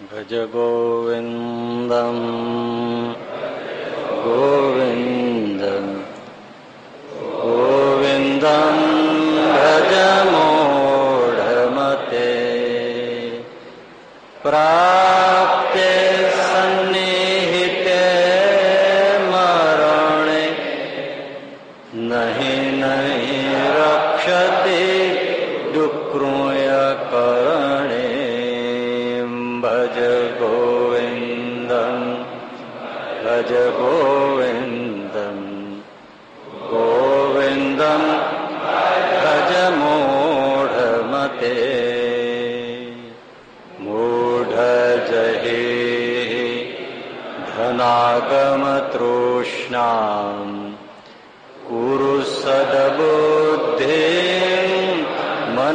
ભજ ગોવિંદમ ગોવિંદ ગોવિંદમ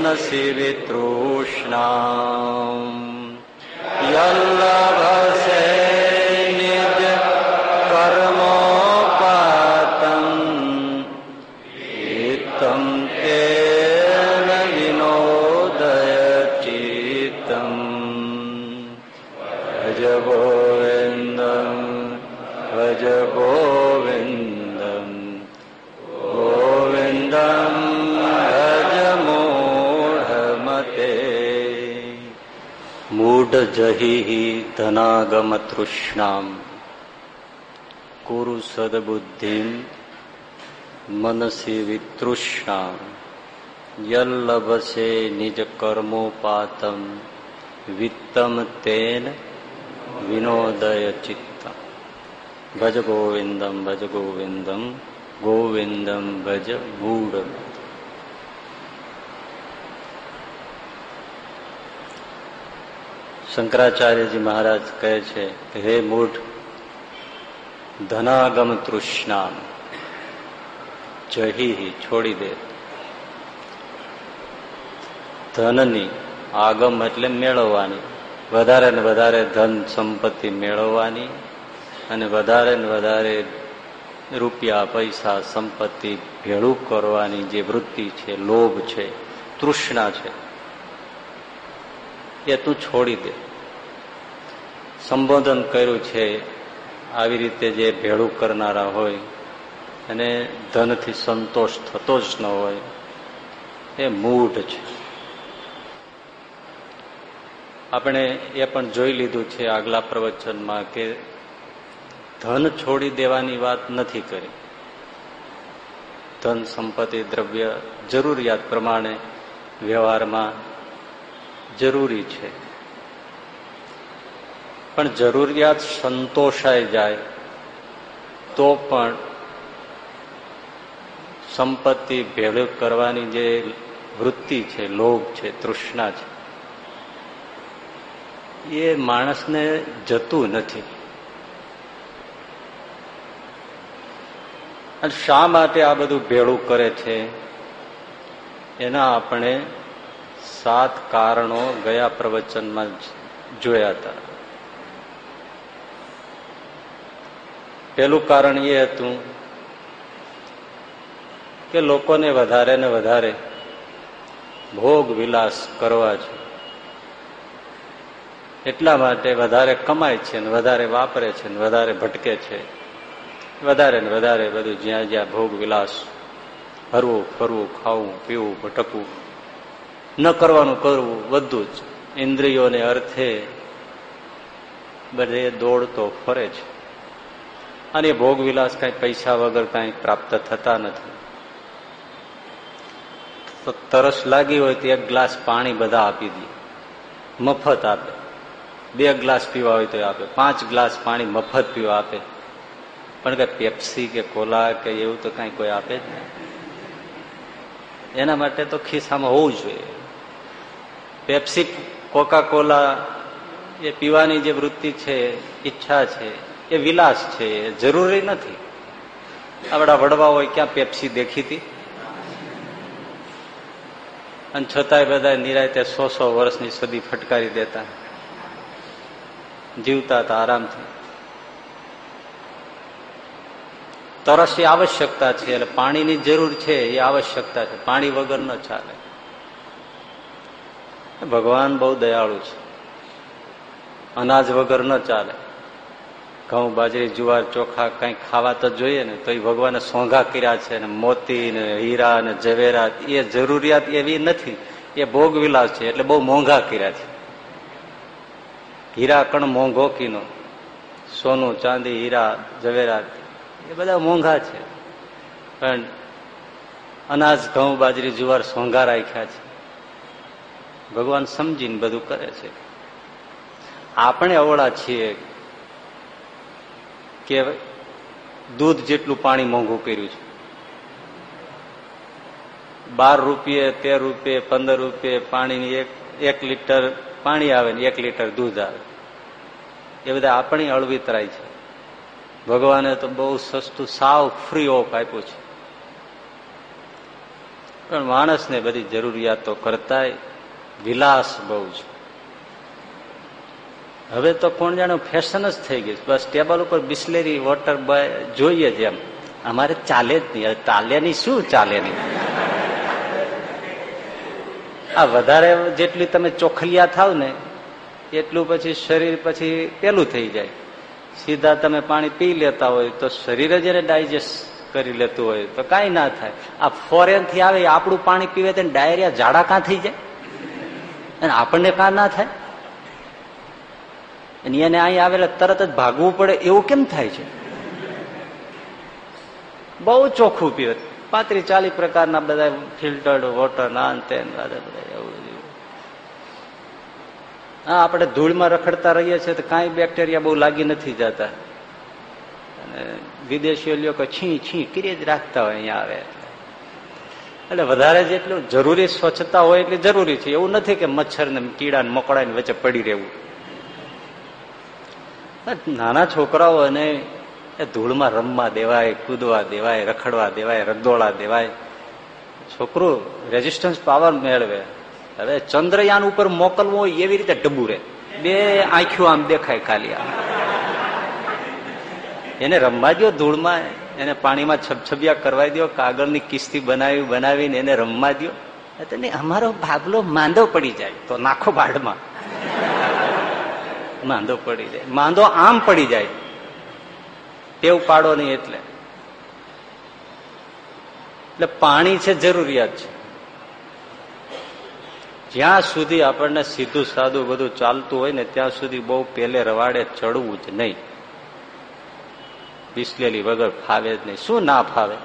સેવે તૃષ્ણા જહિ ધનાગમતૃષ્ણામ કુરુ સદબુદ્ધિ મનસી વિતૃષ્ણામ યલ્લભસે નિજ કર્મોપાતમ વિત્તમ તેન વિનોદય ચિત્ત ભજ ગોવિંદમ ભજ ગોવિંદમ ગોવિંદમ ભજ ગૂઢ શંકરાચાર્યજી મહારાજ કહે છે હે મૂઢ ધનાગમ તૃષ્ણામ, જહી છોડી દે. ધનની આગમ એટલે મેળવવાની. વધારે ને વધારે ધન સંપત્તિ મેળવવાની અને વધારે ને વધારે રૂપિયા, પૈસા, સંપત્તિ ભેળું કરવાની જે વૃત્તિ છે, લોભ છે, તૃષ્ણા છે. એ તું છોડી દે. સંબોધન કર્યું છે, આવી રીતે જે ભેળું કરનારા હોય, અને ધનથી સંતોષ થતો જ ન હોય, એ મૂઢ છે. આપણે એ પણ જોઈ લીધું છે આગલા પ્રવચનમાં કે ધન છોડી દેવાની વાત નથી કરી. ધન, સંપત્તિ, દ્રવ્ય જરૂરિયાત પ્રમાણે વ્યવહારમાં જરૂરી છે. પણ જરૂરિયાત સંતોષાઈ જાય, તો પણ સંપત્તિ ભેળ કરવાની જે વૃત્તિ છે, લોભ છે, તૃષ્ણા છે, એ માણસને જતું નથી. અને શા માટે આ બધું ભેળું કરે છે? એના આપણે સાત કારણો ગયા પ્રવચનમાં જોયા હતા. પેલું કારણ એ હતું કે લોકોને વધારે ને વધારે ભોગ વિલાસ કરવા છે. એટલા માટે વધારે કમાય છે ને વધારે વાપરે છે ને વધારે ભટકે છે. વધારે ને વધારે બધું જ્યાં જ્યાં ભોગ વિલાસ હરવું ફરવું, ખાવું, પીવું, ભટકવું ન કરવાનું કરવું, બધું જ. ઇન્દ્રિયોને અર્થે બધે દોડતો ફરે છે અને ભોગવિલાસ કઈ પૈસા વગર કઈ પ્રાપ્ત થતા નથી. તો તરસ લાગી હોય તો એક ગ્લાસ પાણી બધા આપી દે. મફત આપે. બે ગ્લાસ પીવા હોય તો આપે. પાંચ ગ્લાસ પાણી મફત પીવા આપે. પણ કે પેપ્સી કે કોલા કે એવું તો કઈ કોઈ આપે જ નહીં. એના માટે તો ખિસ્સામાં હોવું જોઈએ. પેપ્સી કોકા કોલા એ પીવાની જે વૃત્તિ છે, ઈચ્છા છે, એ વિલાસ છે, એ જરૂરી નથી. આપણા વડવા હોય ક્યાં પેપ્સી દેખીતી? અને છતાંય બધા નિરાયતે સો સો વર્ષની સદી ફટકારી દેતા. જીવતા હતા આરામથી. તરસ એ આવશ્યકતા છે, એટલે પાણીની જરૂર છે, એ આવશ્યકતા છે. પાણી વગર ન ચાલે. ભગવાન બહુ દયાળુ છે. અનાજ વગર ન ચાલે. ઘઉં, બાજરી, જુવાર, ચોખા કઈ ખાવા તો જોઈએ ને, તો એ ભગવાને સોંઘા કર્યા છે ને, મોતી ને, હીરા ને ઝવેરાત એ જરૂરિયાત એવી નથી. એ ભોગ વિલાસ છે, એટલે બહુ મોંઘા કર્યા છે. હીરા કણ મોંઘો કીનો. સોનું, ચાંદી, હીરા ઝવેરાત એ બધા મોંઘા છે. પણ અનાજ, ઘઉં, બાજરી, જુવાર સોંઘા રાખ્યા છે. ભગવાન સમજીને બધું કરે છે. આપણે અવળા છીએ કે દૂધ જેટલું પાણી મોંઘું કર્યું છે. બાર રૂપિયે, તેર રૂપિયે, પંદર રૂપિયે પાણીની એક એક લીટર પાણી આવે ને એક લીટર દૂધ આવે. એ બધા આપણી અળવિતરાય છે. ભગવાને તો બહુ સસ્તું સાવ ફ્રી ઓફ આપ્યું છે. પણ માણસને બધી જરૂરિયાતો કરતા વિલાસ બહુ છે. હવે તો કોણ જાણે ફેશન જ થઈ ગયું. બસ ટેબલ ઉપર બિસ્લેરી, વોટર જોઈએ જ એમ. અમારે ચાલે જ નહીં. ચાલે નહીં શું ચાલે નહીં આ વધારે જેટલી તમે ચોખલિયા થાવ ને, એટલું પછી શરીર પછી પેલું થઈ જાય. સીધા તમે પાણી પી લેતા હોય તો શરીર જ એને ડાયજેસ્ટ કરી લેતું હોય તો કાંઈ ના થાય. આ ફોરેનથી આવે આપણું પાણી પીવે તો ડાયરિયા ઝાડા કાં થઈ જાય? અને આપણને કા ના થાય? અને એને અહીં આવેલા તરત જ ભાગવું પડે એવું કેમ થાય છે? બહુ ચોખ્ખું પીવે. પાંત્રીસ, ચાલીસ પ્રકારના બધા ફિલ્ટર્ડ વોટર ના એવું હા, આપણે ધૂળમાં રખડતા રહીએ છીએ તો કાંઈ બેક્ટેરિયા બહુ લાગી નથી જતા. અને વિદેશીઓ લોકો છી છી કરી જ રાખતા હોય અહીંયા આવે. એટલે વધારે જેટલું જરૂરી સ્વચ્છતા હોય એટલી જરૂરી છે. એવું નથી કે મચ્છર ને કીડા ને મકોડા ની વચ્ચે પડી રહેવું. નાના છોકરાઓ અને એ ધૂળમાં રમવા દેવાય, કૂદવા દેવાય, રખડવા દેવાય રગદોળા દેવાય. છોકરું રેઝિસ્ટન્સ પાવર મેળવે. હવે ચંદ્રયાન ઉપર મોકલવું હોય એવી રીતે ડબ્બુ રે બે આંખ્યું આમ દેખાય ખાલી આમ. એને રમવા દો ધૂળમાં. એને પાણીમાં છબછબિયા કરવાઈ દો કાગળની કિસ્તી બનાવી, બનાવીને એને રમવા દો અમારો ભાગલો માંદો પડી જાય. તો નાખો બાળમાં માંદો પડી જાય. માંદો આમ પડી જાય. ટેવ પાડો નહીં એટલે. એટલે પાણી છે જરૂરિયાત છે. જ્યાં સુધી આપણને સીધું સાદું બધું ચાલતું હોય ને ત્યાં સુધી બહુ પેલે રવાડે ચડવું જ નહીં. બિસ્લેલી વગર ફાવે જ નહીં. શું ના ફાવે?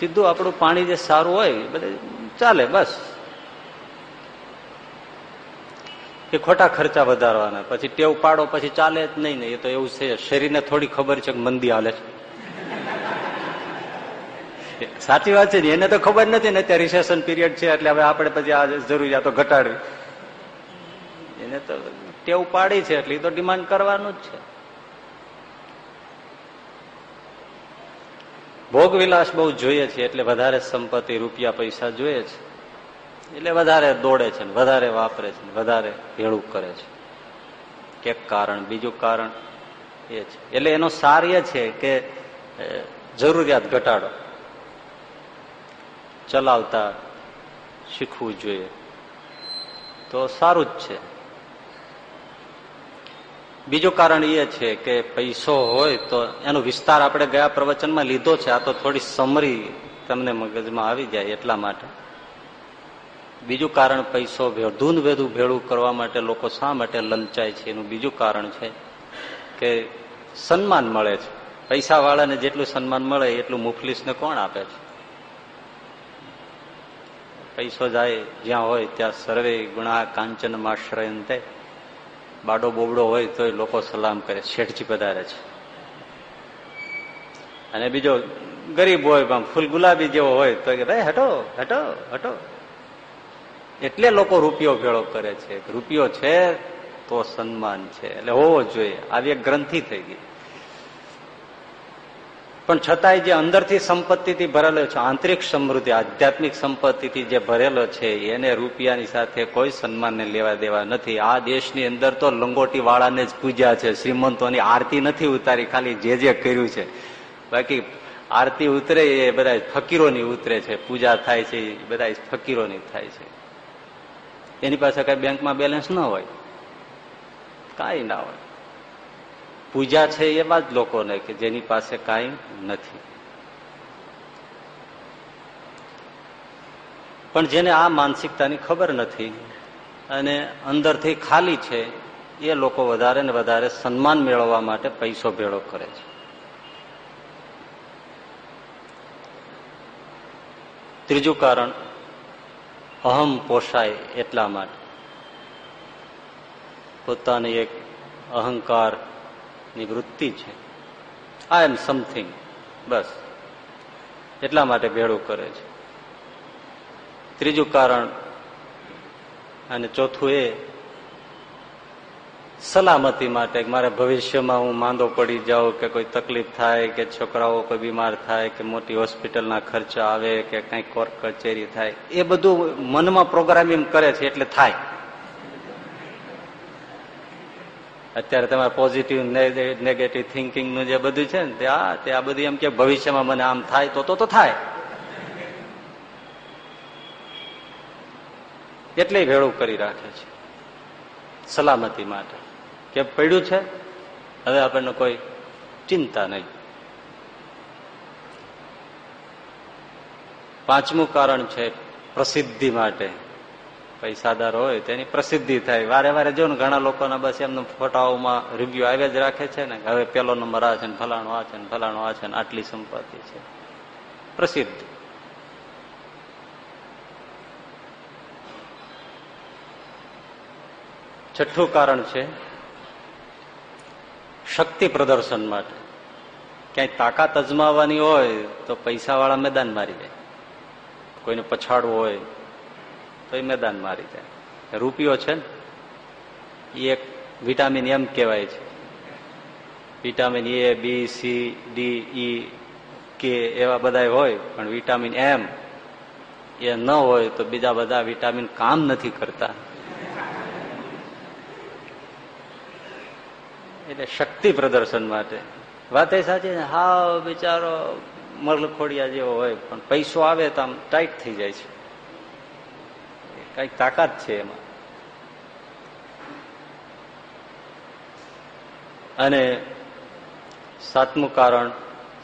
સીધું આપણું પાણી જે સારું હોય બધે ચાલે, બસ. એ ખોટા ખર્ચા વધારવાના. પછી ટેવ પાડો, પછી ચાલે જ નહીં ને. એ તો એવું છે. શરીરને થોડી ખબર છે કે મંદી હાલે છે. સાચી વાત છે ને. એને તો ખબર નથી ને. અત્યારે રિસેશન પીરિયડ છે એટલે હવે આપણે પછી આ જરૂરિયાતો ઘટાડવી. એને તો ટેવ પાડી છે એટલે એ તો ડિમાન્ડ કરવાનું જ છે. ભોગ વિલાસ બહુ જોઈએ છે, એટલે વધારે સંપત્તિ, રૂપિયા, પૈસા જોઈએ છે. એટલે વધારે દોડે છે વધારે વાપરે છે વધારે ભેળું કરે છે. એક કારણ, બીજું કારણ એ છે. એટલે એનો સાર એ છે કે જરૂરિયાત ઘટાડો. ચલાવતા શીખવું જોઈએ. તો સારું જ છે. બીજું કારણ એ છે કે પૈસો હોય તો એનો વિસ્તાર આપણે ગયા પ્રવચનમાં લીધો છે. આ તો થોડી સમરી તમને મગજમાં આવી જાય એટલા માટે. બીજું કારણ પૈસો વધુ ને ભેળું કરવા માટે લોકો શા માટે લલચાય છે એનું બીજું કારણ છે કે સન્માન મળે છે. પૈસા વાળાને જેટલું સન્માન મળે એટલું મુફલીસને કોણ આપે છે? પૈસો જાય જ્યાં હોય ત્યાં સર્વે ગુણા કાંચન માશ્રયંતે બાડો બોબડો હોય તોય લોકો સલામ કરે, શેઠજી પધારે છે. અને બીજો ગરીબ હોય ફૂલ ગુલાબી જેવો હોય, તો કે, ભાઈ, હટો હટો હટો. એટલે લોકો રૂપિયો ભેળો કરે છે. રૂપિયો છે તો સન્માન છે. એટલે હોવો જોઈએ. આવી એક ગ્રંથિ થઈ ગઈ. પણ છતાંય જે અંદરથી સંપત્તિથી ભરેલો છે, આંતરિક સમૃદ્ધિ, આધ્યાત્મિક સંપત્તિથી જે ભરેલો છે, એને રૂપિયાની સાથે કોઈ સન્માનને લેવા દેવા નથી. આ દેશની અંદર તો લંગોટી વાળાને જ પૂજ્યા છે. શ્રીમંતોની આરતી નથી ઉતારી, ખાલી જે જે કર્યું છે. બાકી આરતી ઉતરે એ બધા ફકીરોની ઉતરે છે. પૂજા થાય છે, એ બધા ફકીરોની થાય છે. એની પાસે કઈ બેંકમાં બેલેન્સ ન હોય. કાંઈ ના હોય. પૂજા છે એવા જ લોકોને કે જેની પાસે કાંઈ નથી. પણ જેને આ માનસિકતાની ખબર નથી અને અંદરથી ખાલી છે, એ લોકો વધારે ને વધારે સન્માન મેળવવા માટે પૈસો ભેળો કરે છે. ત્રીજું કારણ, અહમ પોષાય એટલા માટે. પોતાની એક અહંકારની વૃત્તિ છે. આઈ એમ સમથિંગ બસ. એટલા માટે ભેળું કરે છે. ત્રીજું કારણ, અને ચોથું એ, સલામતી માટે મારે ભવિષ્યમાં હું માંદો પડી જાઉં કે કોઈ તકલીફ થાય કે છોકરાઓ કોઈ બીમાર થાય કે મોટી હોસ્પિટલના ખર્ચા આવે કે કંઈ કોર્ટ કચેરી થાય, એ બધું મનમાં પ્રોગ્રામિંગ કરે છે એટલે થાય. અત્યારે તમારે પોઝિટિવ નેગેટિવ થિંકિંગનું જે બધું છે ને, તે આ તે આ બધું એમ કે ભવિષ્યમાં મને આમ થાય તો તો થાય. એટલે ભેળું કરી રાખે છે. સલામતી માટે. કે પડ્યું છે? હવે આપણને કોઈ ચિંતા નહીં. પાંચમું કારણ છે પ્રસિદ્ધિ માટે. પૈસાદાર હોય, તેની પ્રસિદ્ધિ થાય. વારે વારે જો ને ઘણા લોકોના બસ એમને ફોટાઓમાં રિવ્યુ આવ્યા જ રાખે છે ને હવે પેલો નંબર આ છે ને, ફલાણો આ છે ને, ફલાણો આ છે ને, આટલી સંપત્તિ છે. પ્રસિદ્ધ. છઠ્ઠું કારણ છે શક્તિ પ્રદર્શન માટે. ક્યાંય તાકાત અજમાવવાની હોય તો પૈસાવાળા મેદાન મારી જાય કોઈને પછાડવું હોય તો એ મેદાન મારી જાય. રૂપિયો છે ને એ એક વિટામિન એમ કહેવાય છે. Vitamin A, B, C, D, E, K એવા બધા હોય, પણ વિટામિન એમ એ ન હોય તો બીજા બધા વિટામિન કામ નથી કરતા. એટલે શક્તિ પ્રદર્શન માટે. વાત એ સાચી હાવ બિચારો મરલખોડિયા જેવો હોય, પણ પૈસો આવે તો આમ ટાઈટ થઈ જાય છે. કંઈક તાકાત છે એમાં. અને સાતમું કારણ,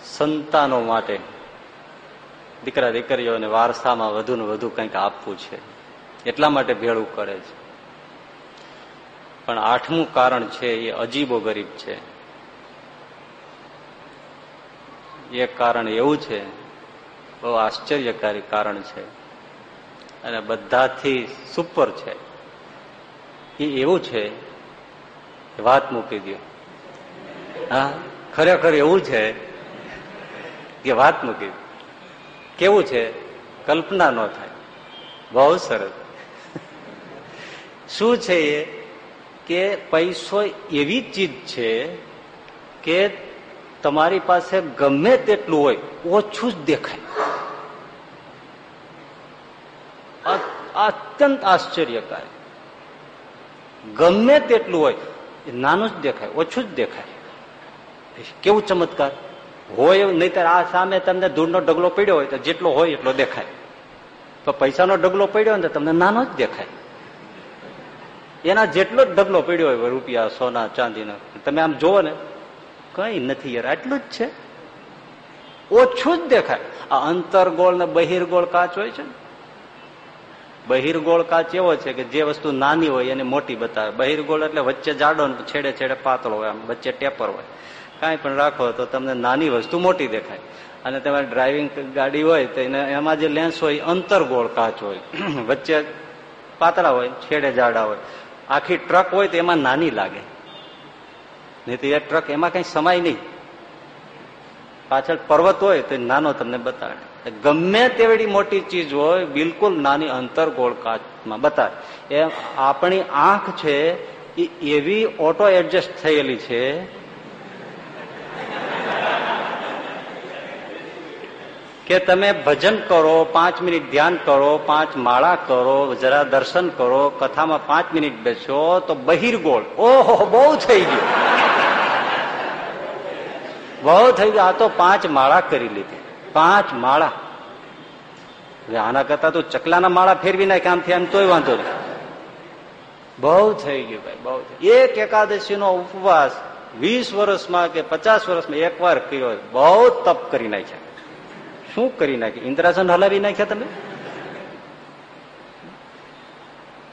સંતાનો માટે દીકરા દીકરીઓને વારસામાં વધુ ને વધુ કંઈક આપવું છે. એટલા માટે ભેળું કરે છે. પણ આઠમું કારણ છે એ અજીબો ગરીબ છે. એ કારણ એવું છે, બહુ આશ્ચર્યકારી કારણ છે. અને બધાથી સુપર છે. એ એવું છે વાત મૂકી દો હા? ખરેખર એવું છે કે વાત મૂકી કેવું છે? કલ્પના ન થાય. બહુ સરસ. શું છે એ? કે પૈસો એવી ચીજ છે કે તમારી પાસે ગમે તેટલું હોય, ઓછું જ દેખાય. અત્યંત આશ્ચર્યકારી. ગમે તેટલું હોય, એ નાનું જ દેખાય, ઓછું જ દેખાય. કેવું ચમત્કાર? હોય એવું, નહીતર આ સામે તમને ધૂળનો ઢગલો પડ્યો હોય તો જેટલો હોય એટલો દેખાય. તો પૈસાનો ઢગલો પડ્યો હોય તમને નાનો જ દેખાય. એના જેટલો જ ઢગલો પડ્યો હોય, રૂપિયા, સોના, ચાંદીનો, તમે આમ જુઓ ને, કઈ નથી યાર, આટલું જ છે. ઓછું જ દેખાય. આ અંતરગોળ ને બહિર્ગોળ કાચ હોય છે ને બહિર્ગોળ કાચ એવો છે કે જે વસ્તુ નાની હોય એને મોટી બતાવે. બહિર્ગોળ એટલે વચ્ચે જાડો ને છેડે છેડે પાતળો હોય, આમ વચ્ચે ટેપર હોય. કાંઈ પણ રાખો તો તમને નાની વસ્તુ મોટી દેખાય. અને તમારે ડ્રાઇવિંગ ગાડી હોય તો એને એમાં જે લેન્સ હોય અંતરગોળ કાચ હોય. વચ્ચે પાતળા હોય, છેડે જાડા હોય. આખી ટ્રક હોય તો એમાં નાની લાગે. નહીં તો એ ટ્રક એમાં કઈ સમાય નહીં. પાછળ પર્વત હોય તો નાનો તમને બતાવે ગમે તેવડી મોટી ચીજ હોય, બિલકુલ નાની અંતર ગોળ કાચમાં બતાવે. એમ આપણી આંખ છે, એ એવી ઓટો એડજસ્ટ થયેલી છે, કે તમે ભજન કરો, પાંચ મિનિટ ધ્યાન કરો, પાંચ માળા કરો, જરા દર્શન કરો, કથામાં પાંચ મિનિટ બેસો, તો બહિર્ગોળ ઓહો, બહુ થઈ ગયું. બહુ થઈ ગયું. આ તો પાંચ માળા કરી લીધી. પાંચ માળા. આના કરતા તો ચકલાના માળા ફેરવી નાખે આમથી આમ તોય વાંધો નહીં. બહુ થઈ ગયું ભાઈ, બહુ એક એકાદશી નો ઉપવાસ વીસ વર્ષમાં કે પચાસ વર્ષમાં એક વાર કર્યો બહુ તપ કરી નાખ્યા. શું કરી નાખ્યું? ઇન્દ્રાસન હલાવી નાખ્યા તમે?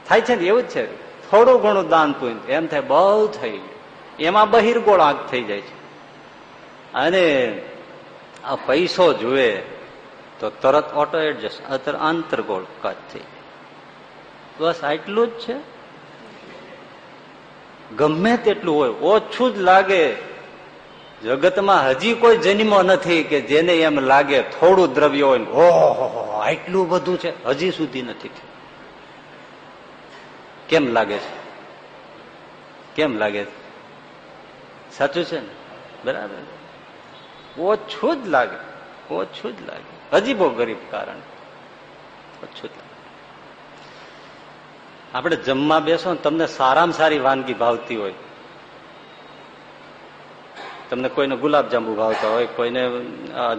થાય છે ને એવું જ છે? થોડું ઘણું દાન પૂન એમ થાય, બહુ થઈ ગયું. એમાં બહિર્ગોળ આંખ થઈ જાય છે. અને આ પૈસો જુએ તો તરત ઓટો એડજસ્ટ અત્યારે આંતરગોળ કટ થઈ બસ આટલું જ છે? ગમે તેટલું હોય, ઓછું જ લાગે. જગતમાં હજી કોઈ જન્મો નથી કે જેને એમ લાગે થોડું દ્રવ્ય હોય ઓહો, આટલું બધું છે? હજી સુધી નથી કેમ લાગે છે? કેમ લાગે છે? સાચું છે ને? બરાબર. ઓછું જ લાગે, ઓછું જ લાગે. હજી બહુ ગરીબ કારણ. ઓછું જ લાગે. આપણે જમવા બેસો ને તમને સારામાં સારી વાનગી ભાવતી હોય. તમને કોઈને ગુલાબજાંબુ ભાવતા હોય, કોઈને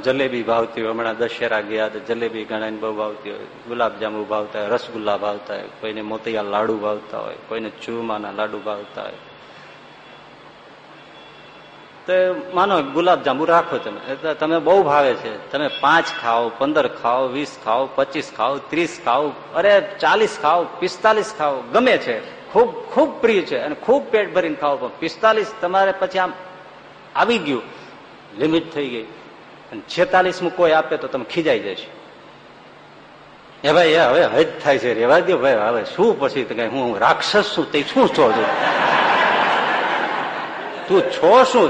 જલેબી ભાવતી હોય. હમણાં દશેરા ગયા તો જલેબી ગણાઈને બહુ ભાવતી હોય. ગુલાબજાંબુ ભાવતા હોય, રસગુલ્લા ભાવતા હોય, કોઈને મોતિયા લાડુ ભાવતા હોય, કોઈને ચૂરમાના લાડુ ભાવતા હોય. તો માનો ગુલાબજાંબુ રાખો તમે. તમે બહુ ભાવે છે. તમે પાંચ ખાઓ, પંદર ખાઓ, વીસ ખાઓ, પચીસ ખાઓ, ત્રીસ ખાઓ, અરે ચાલીસ ખાઓ, પિસ્તાલીસ ખાઓ, ગમે છે. ખૂબ ખૂબ પ્રિય છે અને ખૂબ પેટ ભરીને ખાઓ પણ પિસ્તાલીસ તમારે પછી આમ આવી ગયું. લિમિટ થઈ ગઈ. અને છેતાલીસમું કોઈ આપે તો તમે ખીજાઈ જશો. એ ભાઈ હવે હજ થાય છે. રેવા દો ભાઈ, હવે શું પછી હું રાક્ષસ છું, તે શું છું તું છો શું?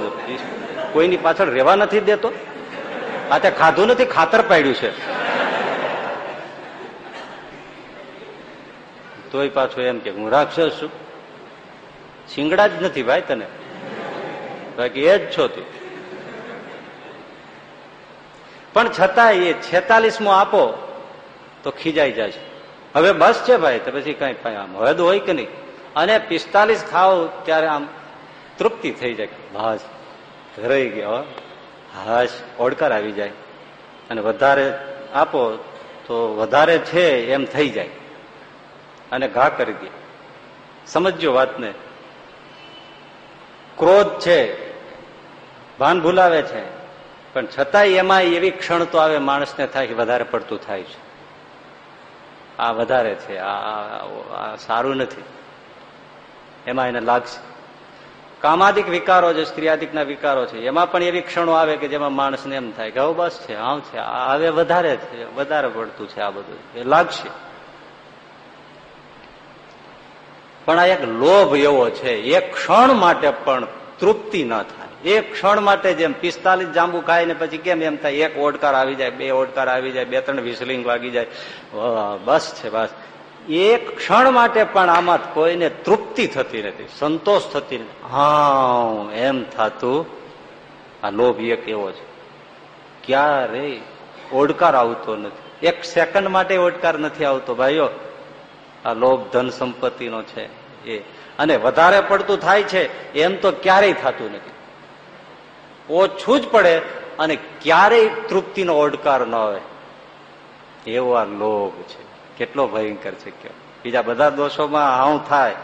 કોઈની પાછળ રેવા નથી દેતો? આ તે ખાધું નથી, ખાતર પાડ્યું છે. તોય પાછો એમ કે, હું રાક્ષસ છું. શિંગડા જ નથી ભાઈ તને. બાકી એ જ છો તું. પણ છતાં એ છેતાલીસમો આપો તો ખીજાઈ જાય છે હવે બસ છે ભાઈ, તો પછી કઈ આમ હદ હોય કે નહીં? અને પિસ્તાલીસ ખાઓ ત્યારે આમ તૃપ્તિ થઈ જાય. બસ ધરાઈ ગયો હાશ, ઓડકાર આવી જાય. અને વધારે આપો તો વધારે છે એમ થઈ જાય. અને ઘા કરી દે. સમજો વાતને. ક્રોધ છે, ભાન ભૂલાવે છે. પણ છતાંય એમાં એવી ક્ષણ તો આવે માણસને થાય કે વધારે પડતું થાય છે. આ વધારે છે આ સારું નથી. એમાં એને લાગશે. કામાદિક વિકારો છે સ્ત્રીયાદિકના વિકારો છે, એમાં પણ એવી ક્ષણો આવે કે જેમાં માણસને એમ થાય કે બસ છે, આમ છે હવે વધારે છે, વધારે પડતું છે આ બધું. એ લાગશે. પણ આ એક લોભ એવો છે, એક ક્ષણ માટે પણ તૃપ્તિ ન થાય. એક ક્ષણ માટે જેમ પિસ્તાલીસ જાંબુ ખાય ને પછી કેમ એમ થાય, એક ઓડકાર આવી જાય, બે ઓડકાર આવી જાય, બે ત્રણ વિસલિંગ વાગી જાય. બસ છે, બસ. એક ક્ષણ માટે પણ આમાં કોઈને તૃપ્તિ થતી નથી, સંતોષ થતી નથી. હા એમ થતું. આ લોભ એક એવો છે. ક્યારે ઓડકાર આવતો નથી. એક સેકન્ડ માટે ઓડકાર નથી આવતો, ભાઈઓ. આ લોભ ધન સંપત્તિનો છે એ. અને વધારે પડતું થાય છે, એમ તો ક્યારેય થતું નથી. ઓછું જ પડે અને ક્યારેય તૃપ્તિનો ઓડકાર ન હોય એવો આ લોભ છે. કેટલો ભયંકર છે કયો. બીજા બધા દોષોમાં આવું થાય,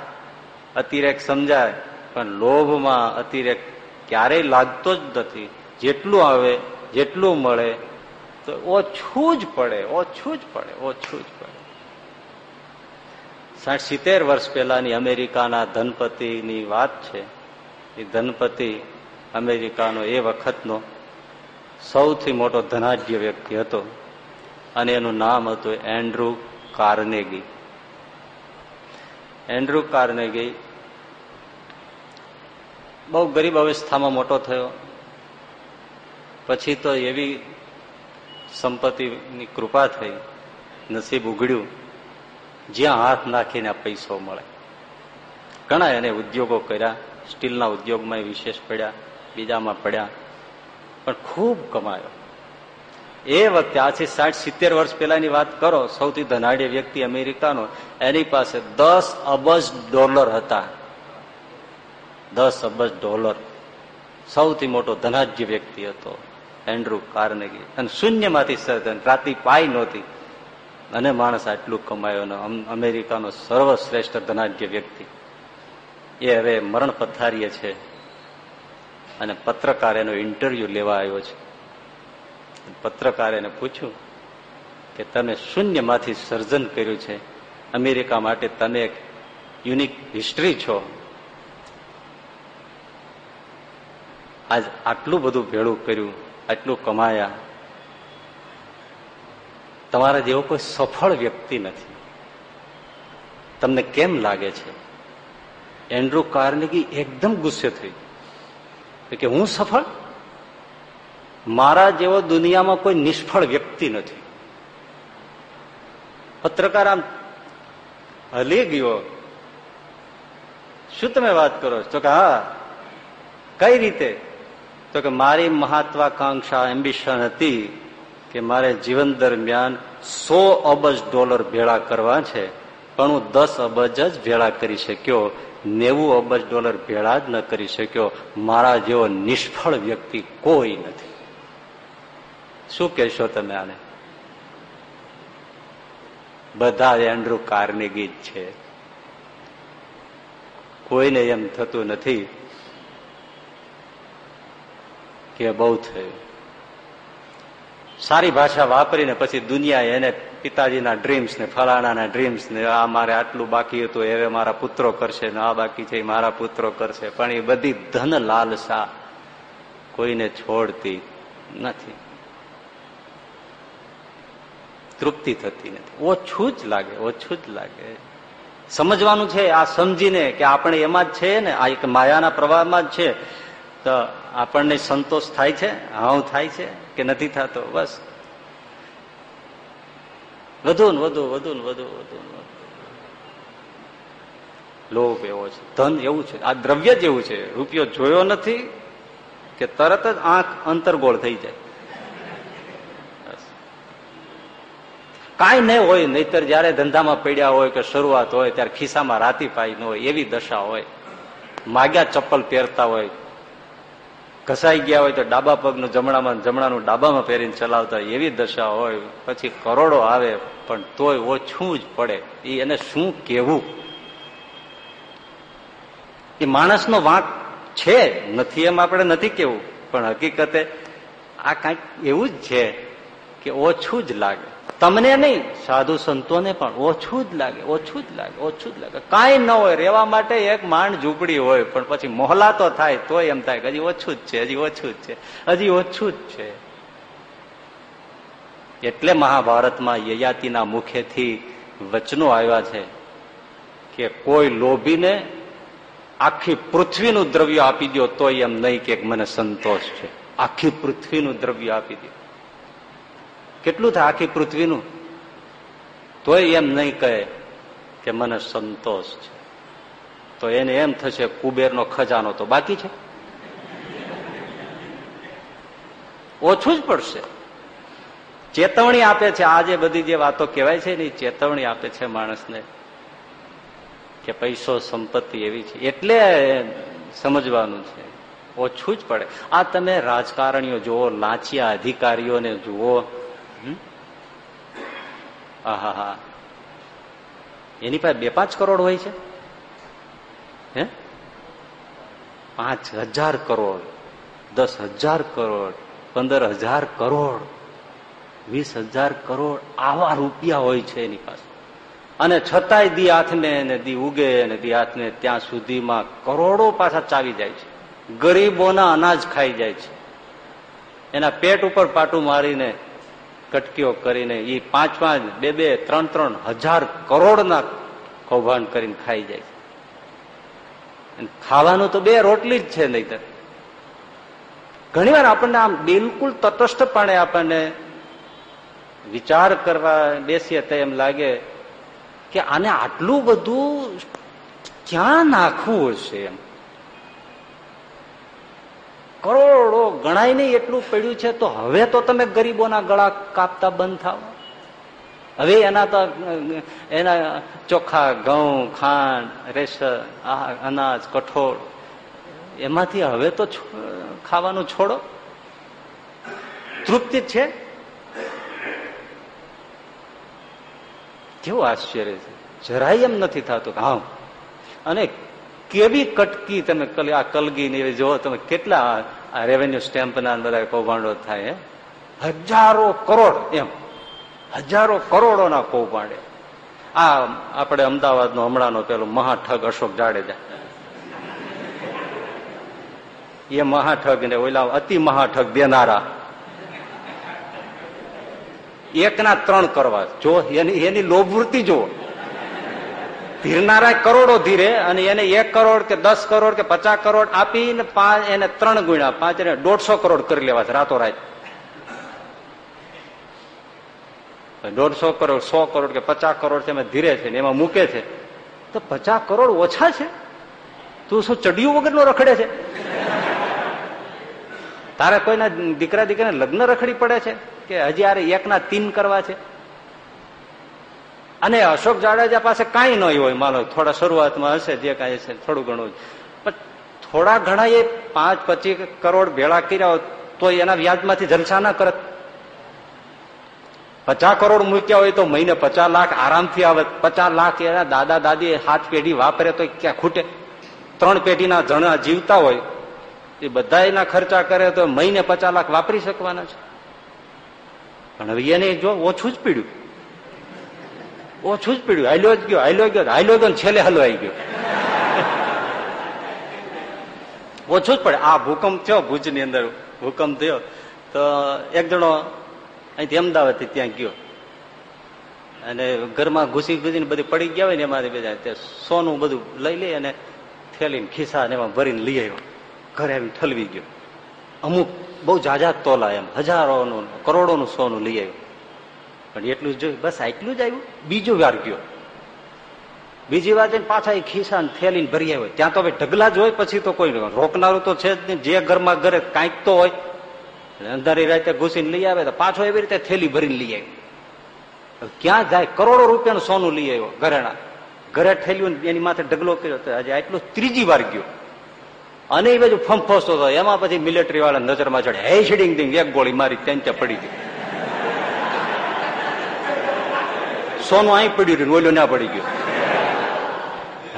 અતિરેક સમજાય, પણ લોભમાં અતિરેક ક્યારેય લાગતો જ નથી. જેટલું આવે, જેટલું મળે, તો ઓછું જ પડે, ઓછું જ પડે, ઓછું જ પડે. સાઠ સિત્તેર વર્ષ પહેલાની અમેરિકાના ધનપતિની વાત છે. એ ધનપતિ અમેરિકાનો એ વખતનો સૌથી મોટો ધનાઢ્ય વ્યક્તિ હતો. અને એનું નામ હતું એન્ડ્રુ કાર્નેગી એન્ડ્રુ કાર્નેગી બહુ ગરીબ અવસ્થામાં મોટો થયો પછી તો એવી સંપત્તિની કૃપા થઈ નસીબ ઉઘડ્યું જ્યાં હાથ નાખીને પૈસો મળે ઘણા એને ઉદ્યોગો કર્યા સ્ટીલના ઉદ્યોગમાં વિશેષ પડ્યા બીજામાં પડ્યા પણ ખૂબ કમાયો એ વખતે આજથી સાઠ સિત્તેર વર્ષ પહેલાની વાત કરો, સૌથી ધનાઢ્ય વ્યક્તિ અમેરિકાનો, એની પાસે દસ અબજ ડોલર હતા. દસ અબજ ડોલર. સૌથી મોટો ધનાઢ્ય વ્યક્તિ હતો એન્ડ્રુ કાર્નેગી. અને શૂન્યમાંથી રાતિ પાય નહોતી. અને માણસ આટલું કમાયો અમેરિકાનો સર્વશ્રેષ્ઠ ધનાઢ્ય વ્યક્તિ. એ હવે મરણ પથારીએ છે. અને પત્રકાર એનો ઇન્ટરવ્યુ લેવા આવ્યો છે. પત્રકાર પૂછ્યું કે તમે શૂન્યમાંથી સર્જન કર્યું છે? અમેરિકા માટે તમે એક યુનિક હિસ્ટ્રી છો. આજ આટલું બધું ભેળું કર્યું, આટલું કમાયા. તમારા જેવો કોઈ સફળ વ્યક્તિ નથી. તમને કેમ લાગે છે? એન્ડ્રુ કાર્નેગી એકદમ ગુસ્સે થઈ કે હું સફળ? મારા જેવો દુનિયામાં કોઈ નિષ્ફળ વ્યક્તિ નથી. પત્રકાર આમ હલી ગયો. શું તમે વાત કરો? છો કે હા. કઈ રીતે? તો કે મારી મહત્વાકાંક્ષા એમ્બિશન હતી કે મારે જીવન દરમિયાન સો અબજ ડોલર ભેળા કરવા છે, પણ હું દસ અબજ જ ભેળા કરી શક્યો. નેવું અબજ ડોલર ભેળા જ ન કરી શક્યો. મારા જેવો નિષ્ફળ વ્યક્તિ કોઈ નથી. શું કહેશો તમે આને? બધા એન્ડ્રુ કાર્નેગી જ છે. કોઈને એમ થતું નથી કે બહુ થયું. સારી ભાષા વાપરીને પછી દુનિયા એને પિતાજીના ડ્રીમ્સ ને, ફલાણાના ડ્રીમ્સ ને, આ મારે આટલું બાકી હતું હવે મારા પુત્રો કરશે ને, આ બાકી છે મારા પુત્રો કરશે. પણ એ બધી ધન લાલસા કોઈને છોડતી નથી. તૃપ્તિ થતી નથી. ઓછું જ લાગે, ઓછું જ લાગે. સમજવાનું છે, આ સમજીને કે આપણે એમાં જ છે ને, આ એક માયાના પ્રવાહમાં જ છે, તો આપણને સંતોષ થાય છે, હાવ થાય છે, કે નથી થતો, બસ. વધુ ને વધુ વધુ ને વધુ વધુ લોભ એવો છે, ધન એવું છે, આ દ્રવ્ય જ એવું છે. રૂપિયો જોયો નથી, કે તરત જ આંખ અંતરગોળ થઈ જાય. કાંઈ નહીં હોય, નહીતર જયારે ધંધામાં પડ્યા હોય કે શરૂઆત હોય, ત્યારે ખિસ્સામાં રાતી પાઈ ન હોય, એવી દશા હોય. માગ્યા ચપ્પલ પહેરતા હોય, ઘસાઈ ગયા હોય તો ડાબા પગનું જમણામાં, જમણાનું ડાબામાં પહેરીને ચલાવતા એવી દશા હોય. પછી કરોડો આવે, પણ તોય ઓછું જ પડે. એ એને શું કહેવું? એ માણસનો વાંક છે, નથી એમ આપણે નથી કેવું પણ હકીકતે આ કાંઈક એવું જ છે કે ઓછું જ લાગે. તમને નહીં, સાધુ સંતોને પણ ઓછું જ લાગે, ઓછું જ લાગે, ઓછું જ લાગે. કાંઈ ન હોય, રહેવા માટે એક માંડ ઝૂંપડી હોય, પણ પછી મોહલા તો થાય, તોય એમ થાય કે હજી ઓછું જ છે, હજી ઓછું જ છે, હજી ઓછું જ છે. એટલે મહાભારતમાં યયાતિના મુખેથી વચનો આવ્યા છે કે કોઈ લોભીને આખી પૃથ્વીનું દ્રવ્ય આપી દો તોય એમ નહીં કે મને સંતોષ છે. આખી પૃથ્વીનું દ્રવ્ય આપી દો કેટલું થાય આખી પૃથ્વીનું? તોય એમ નહીં કહે કે મને સંતોષ છે. તો એને એમ થશે, કુબેરનો ખજાનો તો બાકી છે. ઓછું જ પડશે. ચેતવણી આપે છે. આ જે બધી જે વાતો કહેવાય છે ને ચેતવણી આપે છે માણસને કે પૈસો સંપત્તિ એવી છે. એટલે સમજવાનું છે. ઓછું જ પડે. આ તમે રાજકારણીઓ જુઓ, લાંચિયા અધિકારીઓને જુઓ હા હા એની પાસે બે પાંચ કરોડ હોય છે? હે? પાંચ હજાર કરોડ, દસ હજાર કરોડ, પંદર હજાર કરોડ, વીસ હજાર કરોડ આવા રૂપિયા હોય છે એની પાસે. અને છતાંય દી હાથને ને દી ઉગે ને દી હાથને ત્યાં સુધીમાં કરોડો પાછા ચાવી જાય છે. ગરીબોના અનાજ ખાઈ જાય છે. એના પેટ ઉપર પાટું મારીને કટકીઓ કરીને એ પાંચ પાંચ બે બે ત્રણ ત્રણ હજાર કરોડના કૌભાંડ કરીને ખાઈ જાય ખાવાનું તો બે રોટલી જ છે નહીતર. ઘણી વાર આપણને આમ બિલકુલ તટસ્થપણે આપણને વિચાર કરવા બેસીએ તો એમ લાગે કે આને આટલું બધું ક્યાં નાખવું હશે એમ? કરોડો ગણાય નહીં એટલું પડ્યું છે, તો હવે તો તમે ગરીબોના ગળા કાપતા બંધ થાવ હવે એના તો, એના ચોખા, ઘઉં, ખાંડ રેસર અનાજ, કઠોળ, એમાંથી હવે તો ખાવાનું છોડો. તૃપ્તિ છે? કેવું આશ્ચર્ય છે? જરાય એમ નથી થતું હા. અને કેવી કટકી તમે આ કલગી ને એવી જો તમે કેટલા રેવન્યુ સ્ટેમ્પ ના બધા કૌભાંડો થાય હજારો કરોડ એમ. હજારો કરોડોના કૌભાંડે. આ આપણે અમદાવાદનો હમણાંનો પેલો મહાઠગ અશોક જાડેજા. એ મહાઠગ ને ઓલા અતિ મહાઠગ દેનારા. એકના ત્રણ કરવા. જો એની એની લોભવૃત્તિ જુઓ. ધીરનારા કરોડો ધીરે અને એને એક કરોડ કે દસ કરોડ કે પચાસ કરોડ આપીને પાંચ એને ત્રણ ગુણ્યા, પાંચ એને દોઢસો કરોડ કરી લેવા છે રાતો રાત દોઢસો કરોડ, સો કરોડ કે પચાસ કરોડ છે એમાં ધીરે છે ને એમાં મૂકે છે. તો પચાસ કરોડ ઓછા છે? તું શું ચડિયું વગરનો રખડે છે? તારે કોઈના દીકરા દીકરાને લગ્ન રખડી પડે છે? કે હજી આરે એકના તીન કરવા છે? અને અશોક જાડેજા પાસે કાંઈ નહીં હોય, માનો, થોડા શરૂઆતમાં હશે, જે કાંઈ છે થોડું ઘણું પણ થોડા ઘણા એ પાંચ પચીસ કરોડ ભેળા કર્યા હોય તો એના વ્યાજમાંથી જલસા ના કરત. પચાસ કરોડ મૂક્યા હોય તો મહિને પચાસ લાખ આરામથી આવે પચાસ લાખ એના દાદા દાદી હાથ પેઢી વાપરે તો ક્યાં ખૂટે? ત્રણ પેઢીના જણા જીવતા હોય, એ બધા એના ખર્ચા કરે તો મહિને પચાસ લાખ વાપરી શકવાના છે. પણ હવે એને જો ઓછું જ પીડ્યું. ઓછું જ પીડ્યું હાલ્યો જ ગયો હાલ્યો ગયો હાલ્યો ગયો છેલ્લે હલવાઈ ગયો. ઓછું જ પડે આ ભૂકંપ થયો ભુજની અંદર. ભૂકંપ થયો. તો એક જણો અહીંથી અમદાવાદ ત્યાં ગયો. અને ઘરમાં ઘૂસી ઘૂસીને બધી પડી ગયા હોય ને એમાંથી બધા સોનું બધું લઈ લઈ અને થેલીને ખિસ્સા એમાં ભરીને લઈ આવ્યો. ઘરે આવી ઠલવી ગયો. અમુક બહુ જાજા તોલા એમ. હજારોનું, કરોડોનું સોનું લઈ આવ્યું. પણ એટલું જોયું. બસ આટલું જ આવ્યું. બીજો વાર ગયો. બીજી વાર જઈને પાછા એ ખિસ્સા થેલીને ભરી આવ્યો. ત્યાં તો હવે ઢગલા જ હોય, પછી તો કોઈ રોકનારું તો છે જ નહીં. જે ઘરમાં ઘરે કાંઈક તો હોય અંધારી રાતે ઘૂસીને લઈ આવે તો પાછો એવી રીતે થેલી ભરીને લઈ આવ્યો. ક્યાં જાય? કરોડો રૂપિયાનું સોનું લઈ આવ્યો ઘરેણા. ઘરે ઠેલ્યું એની માથે ઢગલો કર્યો. તો આજે આટલો ત્રીજી વાર ગયો. અને એ બાજુ ફંફોસતો હતો. એમાં પછી મિલિટરી વાળા નજરમાં ચડે હે શીડિંગ દિંગ એક ગોળી મારી ત્યાં પડી ગઈ. સોનું અહીં પડ્યું રહ્યું, ઓલું ના પડી ગયું.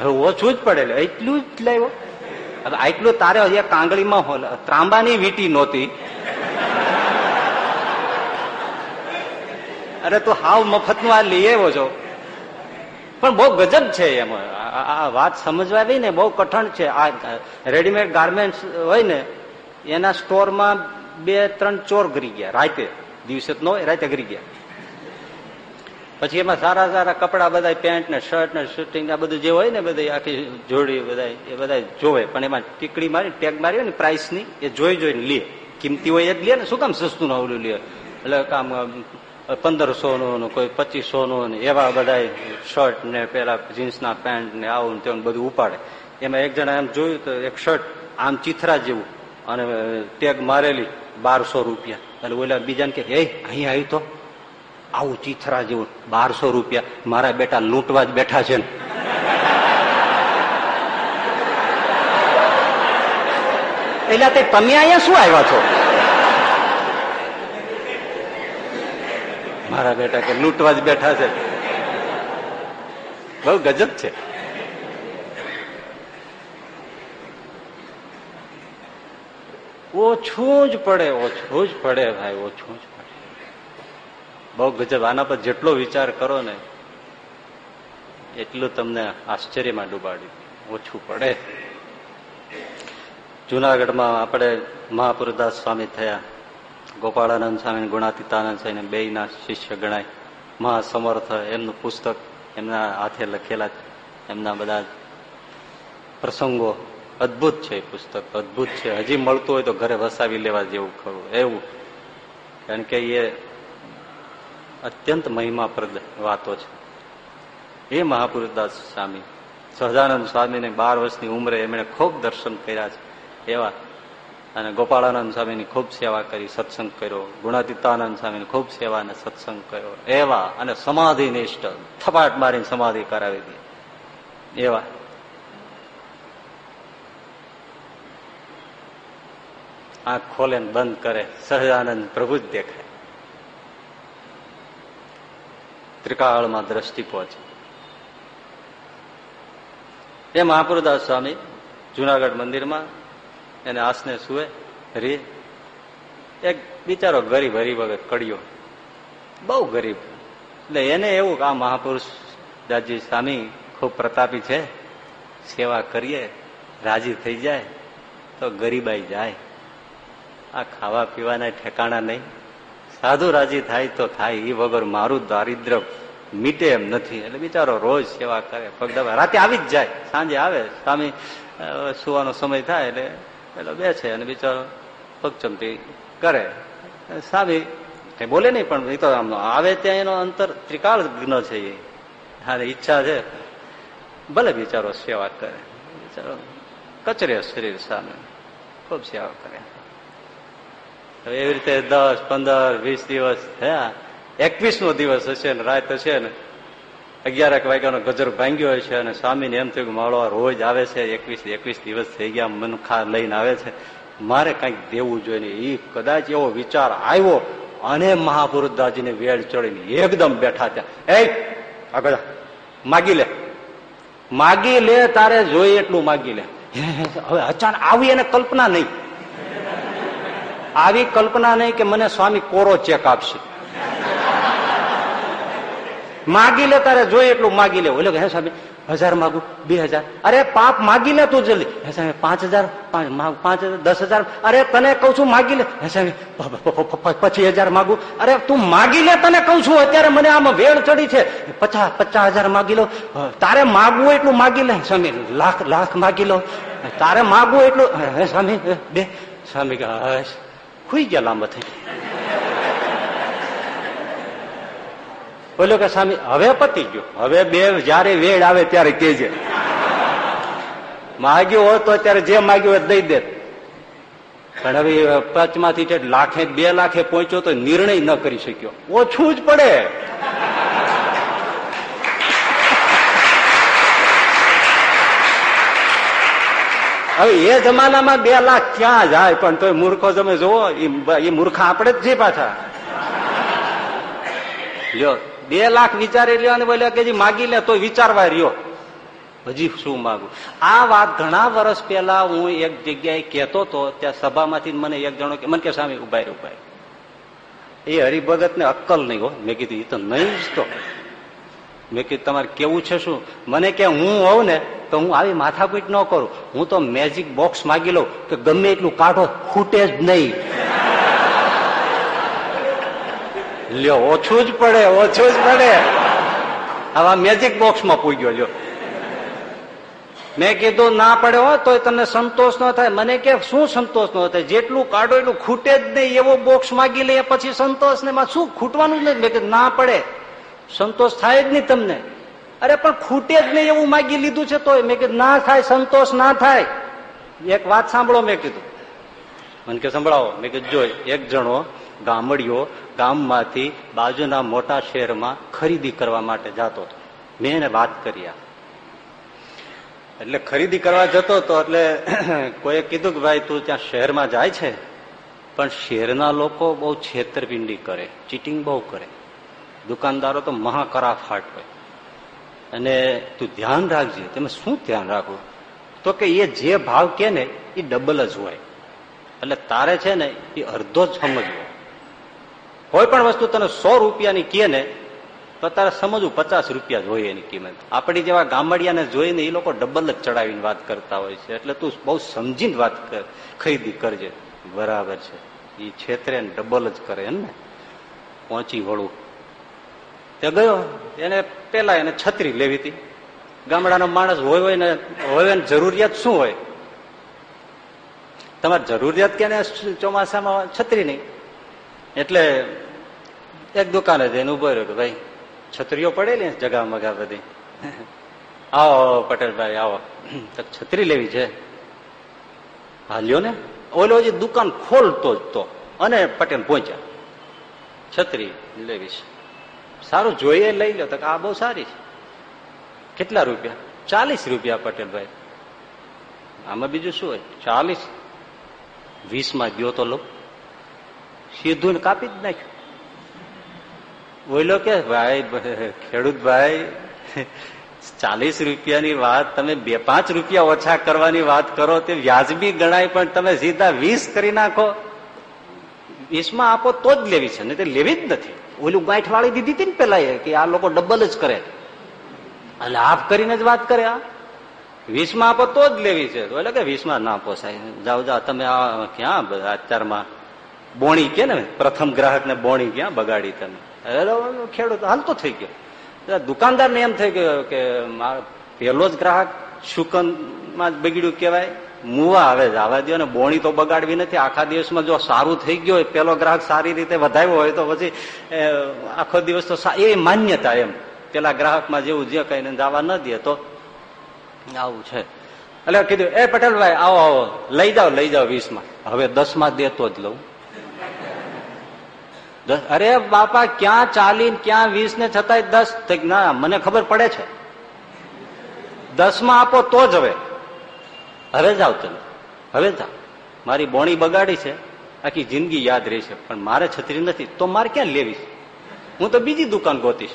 હવે ઓછું જ પડે એટલું જ લાવ્યો. હવે આટલું તારે હજી કાંગળીમાં ત્રાંબાની વીટી નહોતી. અરે તું હાવ મફતનું આ લઈ આવ્યો છો. પણ બહુ ગજબ છે એમાં. આ વાત સમજવા આવી ને, બહુ કઠણ છે. આ રેડીમેડ ગાર્મેન્ટ હોય ને, એના સ્ટોરમાં બે, ત્રણ ચોર ગરી ગયા, રાતે. દિવસે ન હોય, રાતે ગરી ગયા. પછી એમાં સારા સારા કપડા બધા પેન્ટ ને શર્ટ ને શૂટિંગ આ બધું જે હોય ને બધા આખી જોડી બધા એ બધા જોવે. પણ એમાં ટીકડી મારી ટેગ મારી હોય ને પ્રાઇસની, એ જોઈ જોઈને લે. કિંમતી હોય એ જ લે ને, શું કામ સસ્તું ના ઓલું લે? એટલે કામ પંદરસો નું કોઈ પચીસો નું એવા બધા શર્ટ ને પેલા જીન્સના પેન્ટ ને આવું ને તેવું બધું ઉપાડે. એમાં એક જણા એમ જોયું તો એક શર્ટ આમ ચિથરા જેવું અને ટેગ મારેલી બારસો રૂપિયા. એટલે ઓલા બીજાને કે, હે અહીં આવ્યું તો. આવું ચિથરા જેવું બારસો રૂપિયા મારા બેટા લૂંટવા જ બેઠા છે ને. એટલે તમે અહીંયા શું આવ્યા છો? મારા બેટા કે લૂંટવા જ બેઠા છે. બહુ ગજબ છે. ઓછું જ પડે, ઓછું જ પડે ભાઈ, ઓછું જ બહુ ગજબ. આના પર જેટલો વિચાર કરો ને, એટલું તમને આશ્ચર્યમાં ડૂબાડ્યું. ઓછું પડે. જુનાગઢમાં આપણે મહાપુરદાસ સ્વામી થયા. ગોપાળાનંદ સ્વામી, ગુણાતીતાનંદ સ્વામી બે ના શિષ્ય ગણાય. મહાસમર્થ એમનું પુસ્તક એમના હાથે લખેલા એમના બધા પ્રસંગો અદભુત છે પુસ્તક. અદભુત છે. હજી મળતું હોય તો ઘરે વસાવી લેવા જેવું ખરું. એવું. કારણ કે એ અત્યંત મહિમાપ્રદ વાતો છે. એ મહાપુરુષદાસ સ્વામી, સહજાનંદ સ્વામીને બાર વર્ષની ઉંમરે એમણે ખૂબ દર્શન કર્યા છે, એવા. અને ગોપાળાનંદ સ્વામીની ખૂબ સેવા કરી, સત્સંગ કર્યો, ગુણાતીતાનંદ સ્વામીની ખૂબ સેવા અને સત્સંગ કર્યો, એવા અને સમાધિ નિષ્ઠ થપાટ મારીને સમાધિ કરાવી દી એવા. આંખ ખોલે બંધ કરે, સહજાનંદ પ્રભુ જ દેખાય. ત્રિકાળમાં દ્રષ્ટિ પહોંચે. એ મહાપુરદાસ સ્વામી જુનાગઢ મંદિરમાં એને આસને સુવે, રે. એક બિચારો ગરીબ હરિભગત કડિયો. બહુ ગરીબ. એટલે એને એવું આ મહાપુરુષ દાદજી સ્વામી ખૂબ પ્રતાપી છે, સેવા કરીએ, રાજી થઈ જાય, તો ગરીબાઈ જાય. આ ખાવા પીવાના ઠેકાણા નહીં. સાધુ રાજી થાય તો થાય એ વગર મારું દારિદ્ર મીટે એમ નથી. એટલે બિચારો રોજ સેવા કરે પગદબા રાતે આવી જ જાય, સાંજે આવે, સ્વામી સુવાનો સમય થાય એટલે એટલે બે છે અને બિચારો પગચમતી કરે. સ્વામી, કઈ બોલે નહીં, પણ એ તો આમ આવે ત્યાં એનો અંતર, ત્રિકાળ જ્ઞ છે એ. હા ઈચ્છા છે. ભલે બિચારો સેવા કરે. બિચારો કચરે શરીર સામે ખૂબ સેવા કરે. એવી રીતે દસ, પંદર, વીસ દિવસ થયા એકવીસમો દિવસ હશે ને, રાત હશે ને, અગિયારક વાગ્યાનો ગજર ભાંગ્યો હશે અને સ્વામીને એમ થયું કે માળો રોજ આવે છે, એકવીસ એકવીસ દિવસ થઈ ગયા મનખા લઈને આવે છે. મારે કંઈક દેવું જોઈએ ને એ કદાચ એવો વિચાર આવ્યો અને મહાપુરુષદાસજીને વેળ ચડીને એકદમ બેઠા ત્યાં એ માગી લે. માગી લે, તારે જોઈએ એટલું માગી લે. હવે અચાનક આવી એને કલ્પના નહીં. આવી કલ્પના નહીં કે મને સ્વામી કોરો ચેક આપશે. માગી લે તારે જોઈએ એટલું માગી લે ઓલો હે સ્વામી, હજાર માગું, બે હજાર. અરે, પાપ માગી લે તું જલ્દી. હે સ્વામી, પાંચ હજાર પાંચ હજાર, દસ હજાર. અરે, તને કઉ છું માગી લે. હે સ્વામી પચીસ હજાર માગું. અરે, તું માગી લે, તને કઉ છું. અત્યારે મને આમાં વેળ ચડી છે. પચાસ પચાસ હજાર માગી લો. તારે માગવું એટલું માગી લે. સ્વામી, લાખ લાખ માગી લો. તારે માગવું એટલું. હે સ્વામી, બે. સ્વામી હશ. ખુઈ ગયા લાંબા થઈ બોલો કે સ્વામી, હવે પતી ગયો. હવે બે જયારે વેળ આવે ત્યારે કેજે માગ્યું હોત તો અત્યારે જે માગ્યું હોય દઈ દે. પણ હવે પચમાંથી લાખે, બે લાખે પહોંચ્યો તો નિર્ણય ન કરી શક્યો. ઓછું જ પડે. હવે એ જમાનામાં બે લાખ ક્યાં જાય? પણ તો મૂર્ખો તમે જુઓ એ મૂર્ખા આપણે જ છે પાછા લ્યો, બે લાખ વિચારી લ્યો અને બોલ્યા કે માગી લે તો વિચારવા રહ્યો. હજી શું માગું? આ વાત ઘણા વર્ષ પહેલા હું એક જગ્યાએ કહેતો હતો ત્યાં સભામાંથી મને એક જણો કે, મને કે સામે ઊભા ઊભા એ હરિભગત ને અક્કલ નહીં હો. મેં કીધું એ તો નહીં જ તો. મેં કીધું, તમારે કેવું છે શું? મને કે, હું હોઉં ને તો હું આવી માથાકૂટ ન કરું. હું તો મેજિક બોક્સ માગી લઉં કે ગમે એટલું કાઢો, ખૂટે જ નહીં. લ્યો, ઓછું જ પડે, ઓછું જ પડે. હવે મેજિક બોક્સમાં પૂગ્યો, લ્યો. મેં કીધું ના પડે હો તો તમને સંતોષ ન થાય. મને કે શું સંતોષ ન થાય? જેટલું કાઢો એટલું ખૂટે જ નહીં. એવો બોક્સ માગી લે પછી સંતોષ ને શું ખૂટવાનું જ નહીં મેં કીધું ના પડે. સંતોષ થાય જ નહીં તમને. અરે, પણ ખૂટે જ નહીં એવું માગી લીધું છે તો મેં કીધું, ના થાય, સંતોષ ના થાય. એક વાત સાંભળો, મેં કીધું. મને કે, સંભળાવો. મેં કીધું જો એક જણો ગામડીઓ ગામમાંથી બાજુના મોટા શહેરમાં ખરીદી કરવા માટે જતો હતો. મેં એને વાત કરી એટલે ખરીદી કરવા જતો હતો, એટલે કોઈએ કીધું કે, ભાઈ, તું ત્યાં શહેરમાં જાય છે? પણ શહેરના લોકો બહુ છેતરપિંડી કરે, ચીટિંગ બહુ કરે. દુકાનદારો તો મહાકરા ફાટ હોય. અને તું ધ્યાન રાખજે. તમે શું ધ્યાન રાખવું તો કે એ જે ભાવ કે ને, એ ડબલ જ હોય. એટલે તારે છે ને, એ અડધો જ સમજવો. કોઈ પણ વસ્તુ તને સો રૂપિયાની કહે ને, તો તારે સમજવું, પચાસ રૂપિયા જોઈએ એની કિંમત. આપણી જેવા ગામડિયાને જોઈને એ લોકો ડબલ જ ચડાવીને વાત કરતા હોય છે. એટલે તું બહુ સમજીને વાત કર, ખરીદી કરજે. બરાબર છે. એ છેતરે ડબલ જ કરે એમ ને. પહોંચી વળું. તે ગયો, એને પેલા એને છત્રી લેવી હતી. ગામડાનો માણસ હોય હોય ને હોય ને જરૂરિયાત શું હોય? તમારે જરૂરિયાત કે ચોમાસામાં છત્રી નહીં? એટલે એક દુકાને જઈને ઊભો રહ્યો કે ભાઈ, છત્રીઓ પડેલી જગા મગા બધી. આવો પટેલભાઈ, આવો. તો છત્રી લેવી છે. હાલ્યો ને? ઓલો દુકાન ખોલતો જ તો. અને પટેલ પહોંચ્યા. છત્રી લેવી છે. સારું, જોઈએ, લઈ લો. તો આ બહુ સારી છે. કેટલા રૂપિયા? ચાલીસ રૂપિયા પટેલભાઈ આમાં બીજું શું હોય? ચાલીસ. વીસમાં ગયો તો લો. સીધું ને કાપી જ નાખ્યું. બોલો કે, ભાઈ ખેડૂત ભાઈ, ચાલીસ રૂપિયાની વાત તમે બે, પાંચ રૂપિયા ઓછા કરવાની વાત કરો તે વ્યાજબી ગણાય, પણ તમે સીધા વીસ કરી નાખો. વીસમાં આપો તો જ લેવી છે ને તે લેવી જ નથી. ઓલું ગાંઠ વાળી દીધી હતી ને પેલા એ કે આ લોકો ડબલ જ કરે. એટલે હાફ કરીને જ વાત કરે આ વીસમાં આપો તો જ લેવી છે. એટલે કે વીસમાં ના પોસાય. જાઓ જાઓ, તમે આ ક્યાં અત્યારમાં બોણી કે ને, પ્રથમ ગ્રાહક ને બોણી ક્યાં બગાડી તમે? ખેડૂત હાલતો થઈ ગયો. દુકાનદાર ને એમ થઈ ગયો કે પેલો જ ગ્રાહક શુકનમાં જ બગડ્યું કેવાય મુવા છે આવા દો ને બોણી તો બગાડવી નથી. આખા દિવસમાં જો સારું થઈ ગયો હોય, પેલો ગ્રાહક સારી રીતે વધાવ્યો હોય તો પછી આખો દિવસ તો એ માન્યતા એમ. પેલા ગ્રાહકમાં જેવું જે કઈ જવા ન દે તો આવું છે. એટલે કીધું, એ પટેલભાઈ, આવો આવો. લઈ જાઓ લઈ જાઓ વીસમાં હવે દસમાં દેતો જ લઉં. અરે બાપા, ક્યાં ચાલી ક્યાં વીસ ને છતાંય દસ. ના, મને ખબર પડે છે. દસમાં આપો તો જ હવે. હવે જાઓ તમે. હવે જાઓ. મારી બોણી બગાડી છે. આખી જિંદગી યાદ રહી છે. પણ મારે છત્રી નથી. તો મારે ક્યાં લેવી? હું તો બીજી દુકાન ગોતીશ.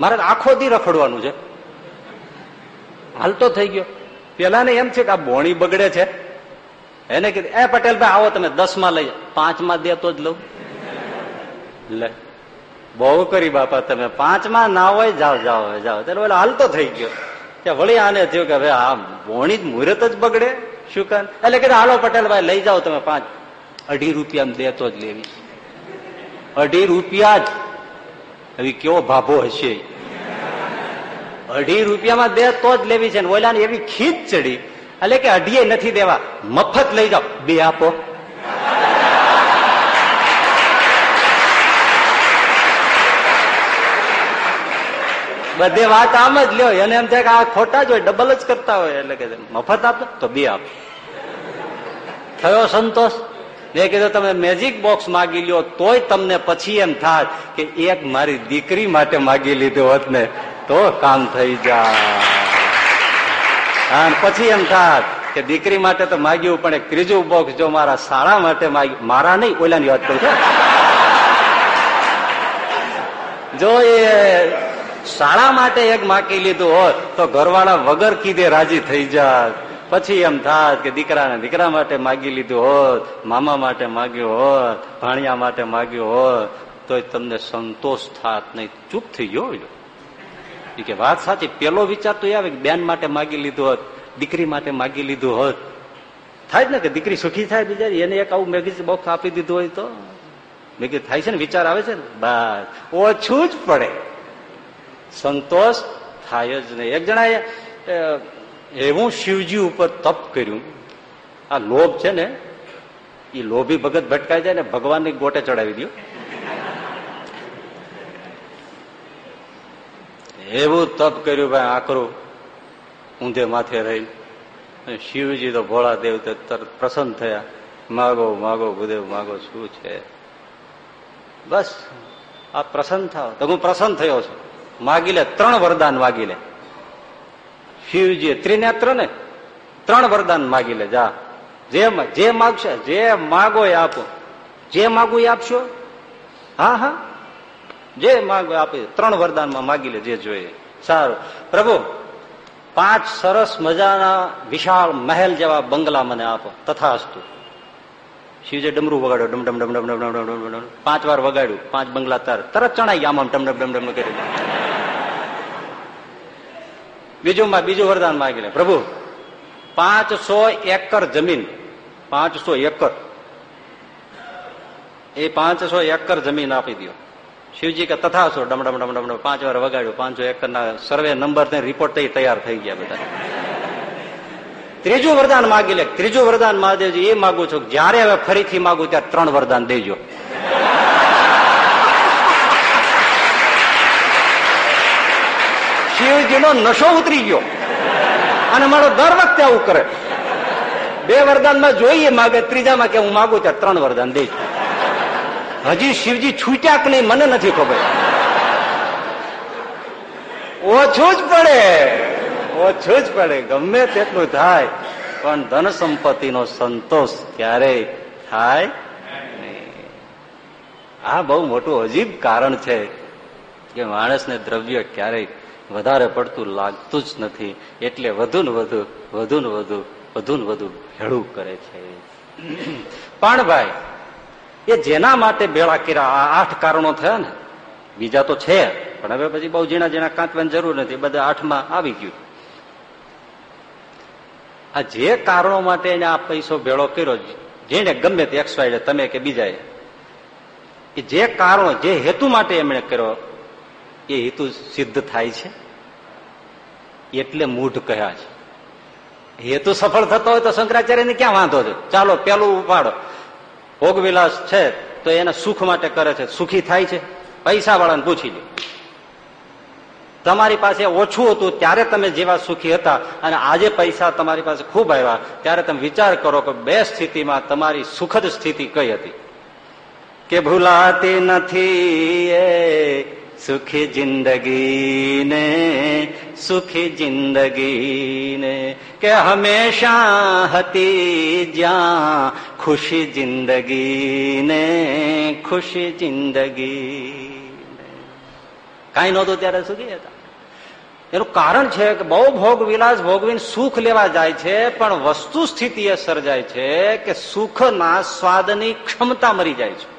મારે આખો દી રખડવાનું છે. હાલતો થઈ ગયો. પેલા ને એમ છે કે આ બોણી બગડે છે. એને કીધું, એ પટેલ ભાઈ આવો તમે દસમાં લઈ પાંચમાં દે તો જ લઉં. લે. બહુ કરી બાપા તમે. પાંચમાં ના હોય, જાઓ જાઓ જાઓ. એટલે હાલતો થઈ ગયો. ત્યાં વળી આને થયું કે હવે આ બોણી જ મુહૂર્ત જ બગડે? શું કર એટલે કે હાલો પટેલભાઈ લઈ જાઓ તમે પાંચ. અઢી રૂપિયા દે તો જ લેવી. અઢી રૂપિયા જ. હવે કેવો ભાભો હશે? અઢી રૂપિયામાં દે તો જ લેવી છે ને ઓલા એવી ખીચ ચડી. એટલે કે અઢીએ નથી દેવા. મફત લઈ જાઓ. બે આપો. બધે વાત આમ જ લ્યો. એને એમ થાય કે આ ખોટા જ હોય ડબલ જ કરતા હોય. એટલે કે મફત આપો, તો બે આપો. થયો સંતોષ? મેં કીધું, તમે મેજિક બોક્સ માગી લ્યો, તોય તમને પછી એમ થાય કે એક મારી દીકરી માટે માગી લીધો હોત ને, તો કામ થઈ જાય. પછી એમ થાત કે દીકરી માટે તો માગ્યું, પણ એક ત્રીજું બોક્સ જો મારા શાળા માટે માગ્યું, મારા નહીં, ઓલાની વાત કરું છું. જો એ શાળા માટે એક માગી લીધું હોત તો ઘરવાળા વગર કીધે રાજી થઈ જાત. પછી એમ થાત કે દીકરાને દીકરા માટે માગી લીધું હોત, મામા માટે માગ્યું હોત, ભાણિયા માટે માગ્યું હોત તો તમને સંતોષ થાત નહીં. ચૂપ થઈ ગયો કે વાત સાચી. પેલો વિચાર તો આવે કે બેન માટે માગી લીધું હોત, દીકરી માટે માગી લીધું હોત. થાય ને કે દીકરી સુખી થાય બીજા એને એક આવું મેગી બોક્સ આપી દીધું હોય તો. મેં કીધું, થાય છે ને? વિચાર આવે છે ને? બસ. ઓછું જ પડે. સંતોષ થાય જ નહીં. એક જણાએ એવું શિવજી ઉપર તપ કર્યું. આ લોભ છે ને, એ લોભી ભગત ભટકાઈ જાય ને ભગવાનની ગોટે ચડાવી દો એવું તપ કર્યું ભાઈ આકરું ઊંધે માથે રહી. શિવજી તો ભોળા દેવ તરત પ્રસન્ન થયા. માગો માગો, ગુદેવ, માગો, શું છે? બસ, આ પ્રસન્ન થાવ. તો હું પ્રસન્ન થયો છું. માગી લે ત્રણ વરદાન માગી લે શિવજી ત્રિનેત્ર ને ત્રણ વરદાન માગી લે જા જે જે માગશે જે માગો એ આપો જે માગો એ આપશો હા હા જે માગો આપે ત્રણ વરદાનમાં માગી લે જે જોઈએ સારું પ્રભુ પાંચ સરસ મજાના વિશાળ મહેલ જેવા બંગલા મને આપો તથાસ્તુ શિવજે ડમરું વગાડ્યો ડમ ડમ ડમ ડમ ડમ ડમ ડમ પાંચ વાર વગાડ્યું પાંચ બંગલા તર તરત ચણાઈ ગયા આમ ડમ ડમ ડમ ડમ કરી બીજું બીજું વરદાન માગી લે પ્રભુ, પાંચસો એકર જમીન, પાંચસો એકર. એ પાંચસો એકર જમીન આપી દો શિવજી કે તથા છો, ડમ ડમ પાંચ વાર વગાડ્યું, પાંચસો એકર ના સર્વે નંબર ને રિપોર્ટ થઈ તૈયાર થઈ ગયા બધા. ત્રીજું વરદાન માગી લે. ત્રીજું વરદાન મહાદેવજી, એ માગું છું જયારે હવે ફરીથી માગું, ત્યારે ત્રણ વરદાન દેજો. શિવજીનો નશો ઉતરી ગયો. અને મારો દર વખતે આવું કરે. બે વરદાનમાં જોઈએ માગે, ત્રીજામાં કે હું માગું ત્યાં ત્રણ વરદાન દઈશ. હજી શિવજી છૂટ્યા કે નહીં, મને નથી ખબર. ઓછું જ પડે. ઓછું જ પડે. ગમે તેટલું થાય, પણ ધન સંપત્તિનો સંતોષ ક્યારેય થાય આ બહુ મોટું અજીબ કારણ છે કે માણસને દ્રવ્ય ક્યારેય વધારે પડતું લાગતું જ નથી. એટલે વધુ ને વધુ વધુ ને વધુ વધુ ને વધુ ભેળું કરે છે. પણ ભાઈ, એ જેના માટે બેળા કર્યા? આ આઠ કારણો થયા ને? બીજા તો છે, પણ હવે પછી બહુ ઝીણા ઝીણા કાંતવાની જરૂર નથી. બધા આઠમાં આવી ગયું. આ જે કારણો માટે એને આ પૈસો ભેળો કર્યો, જેને ગમે તે એક્સવાય તમે કે બીજા એ જે કારણો, જે હેતુ માટે એમણે કર્યો એ હેતુ સિદ્ધ થાય છે. એટલે મૂઢ કહ્યા છે. હેતુ સફળ થતો હોય તો શંકરાચાર્યને ક્યાં વાંધો છે? ચાલો, પેલું ઉપાડો. ભોગવિલાસ છે તો એને સુખ માટે કરે છે. સુખી થાય છે. પૈસા વાળાને પૂછી લે. તમારી પાસે ઓછું હતું ત્યારે તમે જેવા સુખી હતા અને આજે પૈસા તમારી પાસે ખૂબ આવ્યા. ત્યારે તમે વિચાર કરો કે બે સ્થિતિમાં તમારી સુખદ સ્થિતિ કઈ હતી? કે ભૂલાતી નથી સુખી જિંદગી ને સુખી જિંદગી ને કે હંમેશા હતી જ્યાં ખુશી જિંદગી ને ખુશી જિંદગી કાંઈ નહોતું ત્યારે સુખી હતા? એનું કારણ છે કે બહુ ભોગ વિલાસ ભોગવીને સુખ લેવા જાય છે, પણ વસ્તુ સ્થિતિ એ સર્જાય છે કે સુખના સ્વાદની ક્ષમતા મરી જાય છે.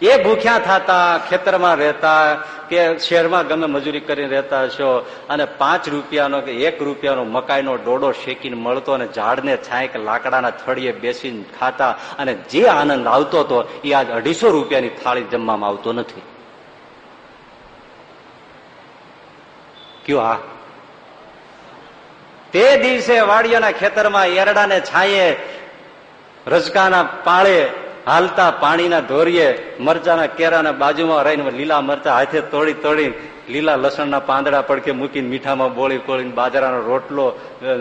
એ ભૂખ્યા થતા, ખેતરમાં રહેતા, કે શહેરમાં ગમે મજૂરી કરીને રહેતા છો, અને પાંચ રૂપિયાનો કે એક રૂપિયાનો મકાઈનો ડોડો શેકીને મળતો અને ઝાડને છાંય લાકડાના થળીએ બેસીને ખાતા, અને જે આનંદ આવતો હતો, એ આજ અઢીસો રૂપિયાની થાળી જમવામાં આવતો નથી. કયો હા તે દિવસે વાડિયાના ખેતરમાં એરડાને છાંયે, રજકાના પાળે હાલતા પાણીના ઢોરીએ મરચાના કેરાના બાજુમાં રહીને લીલા મરચા હાથે તોડી તોડી લીલા લસણના પાંદડા પડકે મૂકીને મીઠામાં બોળી કોળીને બાજરાનો રોટલો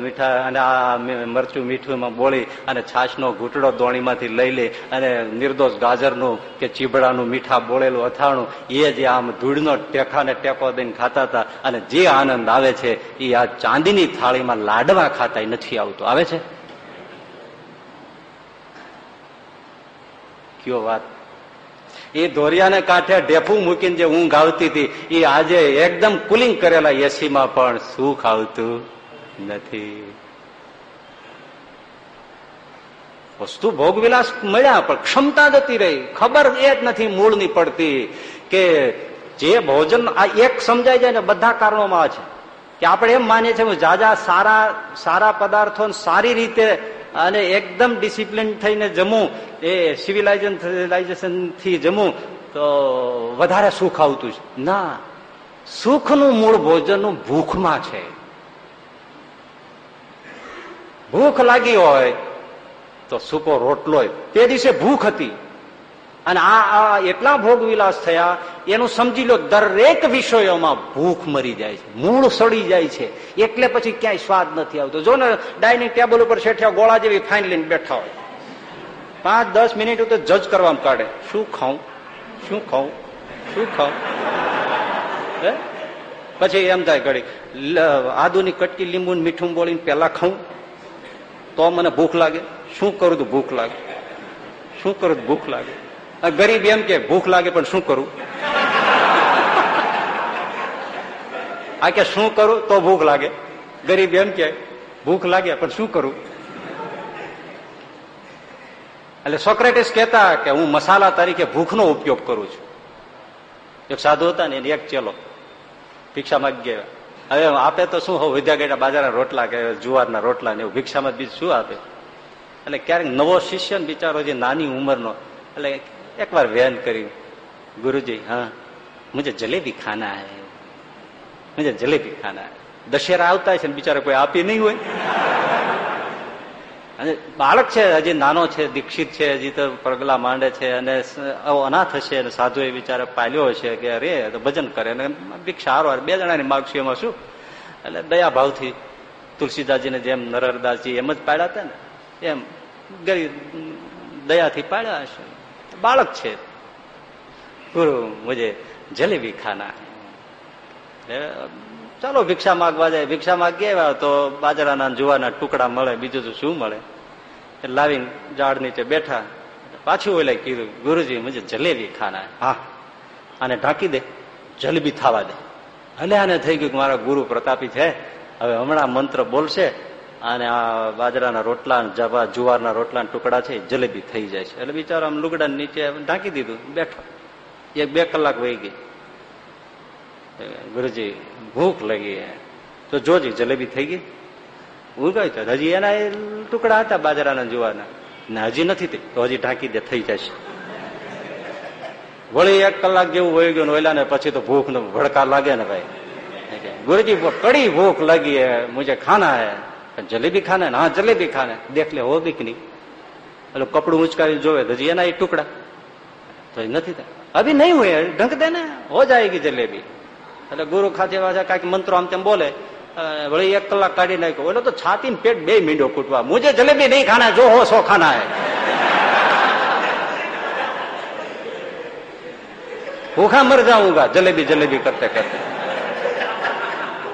મીઠા અને આ મરચું મીઠુંમાં બોળી અને છાશનો ઘૂંટડો દોણીમાંથી લઈ લે અને નિર્દોષ ગાજરનું કે ચીબડાનું મીઠા બોળેલું અથાણું એ જે આમ ધૂળનો ટેકાને ટેકો દઈને ખાતા હતા અને જે આનંદ આવે છે એ આ ચાંદીની થાળીમાં લાડવા ખાતા નથી આવતું. આવે છે? કયો વાત. એ ધોરિયાને કાંઠે ઢેફું મૂકીને જે ઊંઘ આવતી હતી એ આજે એકદમ કુલિંગ કરેલા એસીમાં પણ સુખ આવતું નથી. વસ્તુ ભોગવિલાસ મળ્યા, પણ ક્ષમતા જતી રહી. ખબર એ જ નથી મૂળની પડતી કે જે ભોજન આ એક સમજાય જાય ને બધા કારણોમાં છે. કે આપણે એમ માનીએ છીએ જાજા સારા સારા પદાર્થો સારી રીતે અને એકદમ ડિસિપ્લિન થઈને જમું, એ સિવિલાઇઝેશનથી જમું, તો વધારે સુખ આવતું છે. ના, સુખનું મૂળ ભોજનનું ભૂખમાં છે. ભૂખ લાગી હોય તો સૂકો રોટલો તે દિવસે ભૂખ હતી. અને આ એટલા ભોગ વિલાસ થયા, એનું સમજી લો, દરેક વિષયોમાં ભૂખ મરી જાય છે, મૂળ સડી જાય છે. એટલે પછી ક્યાંય સ્વાદ નથી આવતો. જો ને ડાઇનિંગ ટેબલ ઉપર શેઠિયા ગોળા જેવી ફાઇન લઈને બેઠા હોય. પાંચ, દસ મિનિટ તો જજ કરવામાં કાઢે. શું ખાઉં? શું ખાઉં? શું ખાઉં? પછી એમ થાય ઘડી આદુની કટકી લીંબુ મીઠું બોલીને પેલા ખાઉં? તો મને ભૂખ લાગે. શું કરું તો ભૂખ લાગે? શું કરું તો ભૂખ લાગે? ગરીબ એમ કે ભૂખ લાગે પણ શું કરું? આ કે શું કરું તો ભૂખ લાગે. ગરીબ એમ કે ભૂખ લાગે પણ શું કરું? એટલે સોક્રેટિસ કહેતા કે હું મસાલા તરીકે ભૂખનો ઉપયોગ કરું છું. એક સાધુ હતા ને એને એક ચેલો ભિક્ષામાં ગયા. હવે આપે તો શું હોવ, વિદ્યા ગયા બાજારના રોટલા કે જુવારના રોટલા ને એવું, ભિક્ષામાં બીજું શું આપે? એટલે ક્યારેક નવો શિષ્ય બિચારો જે નાની ઉંમરનો, એટલે એકવાર વેન કર્યું. ગુરુજી, હા, મુજે જલેબી ખાના હે. મુજે જલેબી ખાના દશેરા આવતા છે બિચારા કોઈ આપી નહીં હોય. અને બાળક છે, હજી નાનો છે, દીક્ષિત છે, હજી તો પગલા માંડે છે અને અનાથ હશે અને સાધુ એ બિચારા પાલ્યો હશે કે અરે તો ભજન કરે અને ભિક્ષા હારો બે જણાની માગશું એમાં શું? એટલે દયા ભાવથી તુલસીદાસજીને જેમ નરહરદાસજી એમ જ પાડ્યા હતા ને. એમ ગરીબ દયાથી પાડ્યા હશે. બાળક છે. ગુરુ મુજે જલેબી ખાના ચાલો ભિક્ષા માગવા જાય. ભિક્ષા માગીએ તો બાજરાના જુવાના ટુકડા મળે બીજું તો શું મળે? લાવીને ઝાડ નીચે બેઠા. પાછું ઓલે કીધું ગુરુજી મુજે જલેબી ખાના હા. આને ઢાંકી દે જલેબી થવા દે. એટલે આને થઈ ગયું કે મારા ગુરુ પ્રતાપી છે. હવે હમણાં મંત્ર બોલશે અને આ બાજરાના રોટલા જવા જુવારના રોટલા ટુકડા છે જલેબી થઈ જાય છે. એટલે બિચારો આમ લુગડા નીચે ઢાંકી દીધું, બેઠો. એક બે કલાક વહી ગઈ. ગુરુજી, ભૂખ લાગી તો જોજી, જલેબી થઈ ગઈ? ઉગાય હજી એના ટુકડા હતા બાજરાના, જુવારના. ને, હજી નથી તે તો હજી ઢાંકી દે, થઈ જશે. વળી એક કલાક જેવું વહી ગયું ઓલા ને પછી તો ભૂખ ભડકા લાગે ને ભાઈ. ગુરુજી કડી ભૂખ લાગી હે. મુજે ખાના હે? જલેબી ખાને? હા, જલેબી ખાને. દેખ લે, હો બીક નહીં એટલે કપડું ઉંચકાવી જોવે, તો હજી એના એ ટુકડા. તો નથી અભી નહીં હોય, ઢંક દે ને. હો જાયગી જલેબી. એટલે ગુરુ ખાતે વાજા કાંઈક મંત્રો આમ તેમ બોલે વળી એક કલાક કાઢી નાખ્યો. એટલે તો છાતી પેટ બે મીંડો કૂટવા. મુજે જલેબી નહીં ખાના, જો હો સો ખાના હે ભૂખા મર જાઉંગા જલેબી જલેબી કરતે કરતે.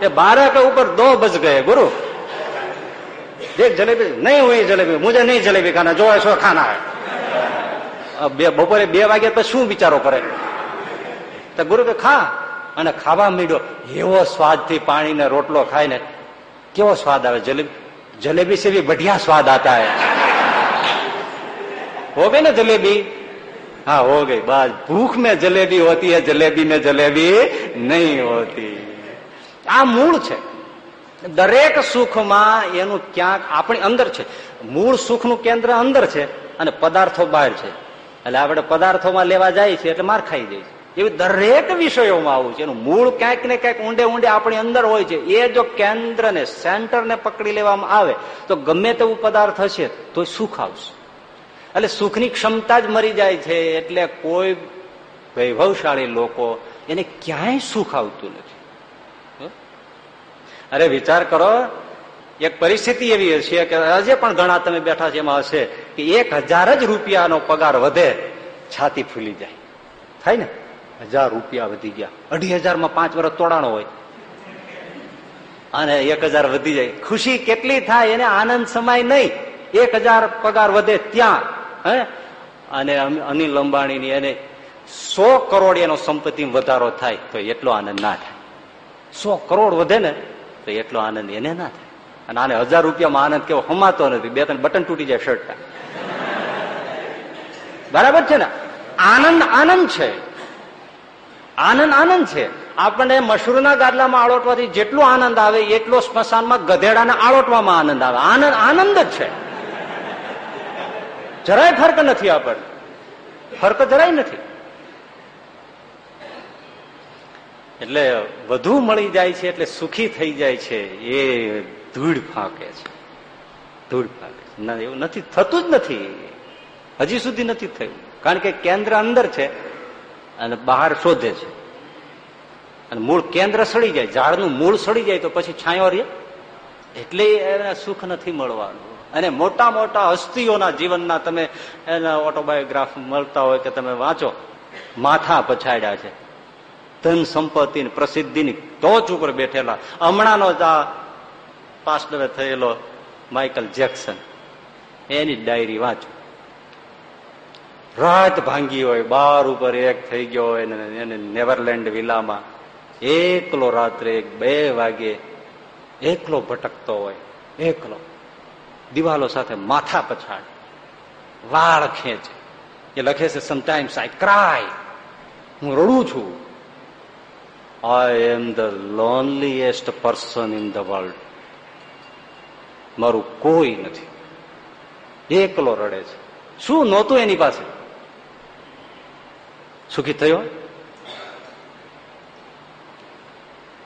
એ બારક ઉપર દો બજ ગયે, ગુરુ. देख जलेबी नहीं हुई जलेबी मुझे नहीं जलेबी खाना जो है सो खाना है બે બપોરે બે વાગે તો શું વિચારો કરે તો ગુરુ કે ખા અને ખાવા મીડો એવો સ્વાદ થી પાણી ને રોટલો ખાય ને કેવો સ્વાદ આવે જલેબી જલેબી से भी बढ़िया स्वाद आता है हो गई ना जलेबी हाँ हो गई बस भूख में जलेबी होती है जलेबी में जलेबी नहीं होती આ મૂળ છે દરેક સુખમાં એનું ક્યાંક આપણી અંદર છે. મૂળ સુખનું કેન્દ્ર અંદર છે અને પદાર્થો બહાર છે. એટલે આપણે પદાર્થોમાં લેવા જાય છે એટલે માર ખાઈ જાય છે. એવી દરેક વિષયોમાં આવું છે. એનું મૂળ ક્યાંક ને ક્યાંક ઊંડે ઊંડે આપણી અંદર હોય છે. એ જો કેન્દ્ર ને સેન્ટર ને પકડી લેવામાં આવે, તો ગમે તેવું પદાર્થ હશે, તો સુખ આવશે. એટલે સુખની ક્ષમતા જ મરી જાય છે. એટલે કોઈ વૈભવશાળી લોકો એને ક્યાંય સુખ આવતું નથી. અરે વિચાર કરો, એક પરિસ્થિતિ એવી હશે કે હજે પણ ઘણા તમે બેઠા છે, એમાં હશે કે એક હજાર જ રૂપિયાનો પગાર વધે, છાતી ફૂલી જાય. થાય ને? હજાર રૂપિયા વધી ગયા. અઢી હજારમાં પાંચ વર્ષ તોડાણો હોય. અને એક હજાર વધી જાય. ખુશી કેટલી થાય એને આનંદ સમાય નહીં. એક હજાર પગાર વધે ત્યાં. હે? અને અનિલ અંબાણીની એને સો કરોડ એનો સંપત્તિ વધારો થાય તો એટલો આનંદ ના થાય. સો કરોડ વધે ને તો એટલો આનંદ એને ના થાય. અને આને હજાર રૂપિયામાં આનંદ કેવો હમાતો નથી. બે ત્રણ બટન તૂટી જાય શર્ટ બરાબર છે ને? આનંદ આનંદ છે. આનંદ આનંદ છે. આપણને મશરૂના ગાદલામાં આળોટવાથી જેટલો આનંદ આવે, એટલો સ્મશાનમાં ગધેડાને આળોટવામાં આનંદ આવે. આનંદ આનંદ જ છે. જરાય ફર્ક નથી આપણને. ફર્ક જરાય નથી. એટલે વધુ મળી જાય છે એટલે સુખી થઈ જાય છે. એ ધૂળ ફાંકે છે. ધૂળ ફાંકે ના, એવું નથી, થતું જ નથી. હજી સુધી નથી થયું. કારણ કે કેન્દ્ર અંદર છે અને બહાર શોધે છે. અને મૂળ કેન્દ્ર સડી જાય. ઝાડનું મૂળ સડી જાય તો પછી છાંયો રે એટલે એને સુખ નથી મળવાનું. અને મોટા મોટા હસ્તીઓના જીવનના તમે એના ઓટોબાયોગ્રાફ મળતા હોય કે તમે વાંચો, માથા પછાડ્યા છે. ધન સંપત્તિ પ્રસિદ્ધિની ટોચ ઉપર બેઠેલા. હમણાંનો જ આ પાસ્ટરે થયેલો માઇકલ જેક્સન એની ડાયરી વાંચો. રાત ભાંગી હોય, બાર ઉપર એક થઈ ગયો હોય એને નેવરલેન્ડ વિલામાં એકલો રાત્રે એક બે વાગે એકલો ભટકતો હોય, એકલો. દિવાલો સાથે માથા પછાડ. વાળ ખેંચ. એ લખે છે સમટાઈમ્સ આઈ ક્રાય હું રડું છું. I am the loneliest person in the world મારું કોઈ નથી. એકલો રડે છે. શું નહોતું એની પાસે? સુખી થયો?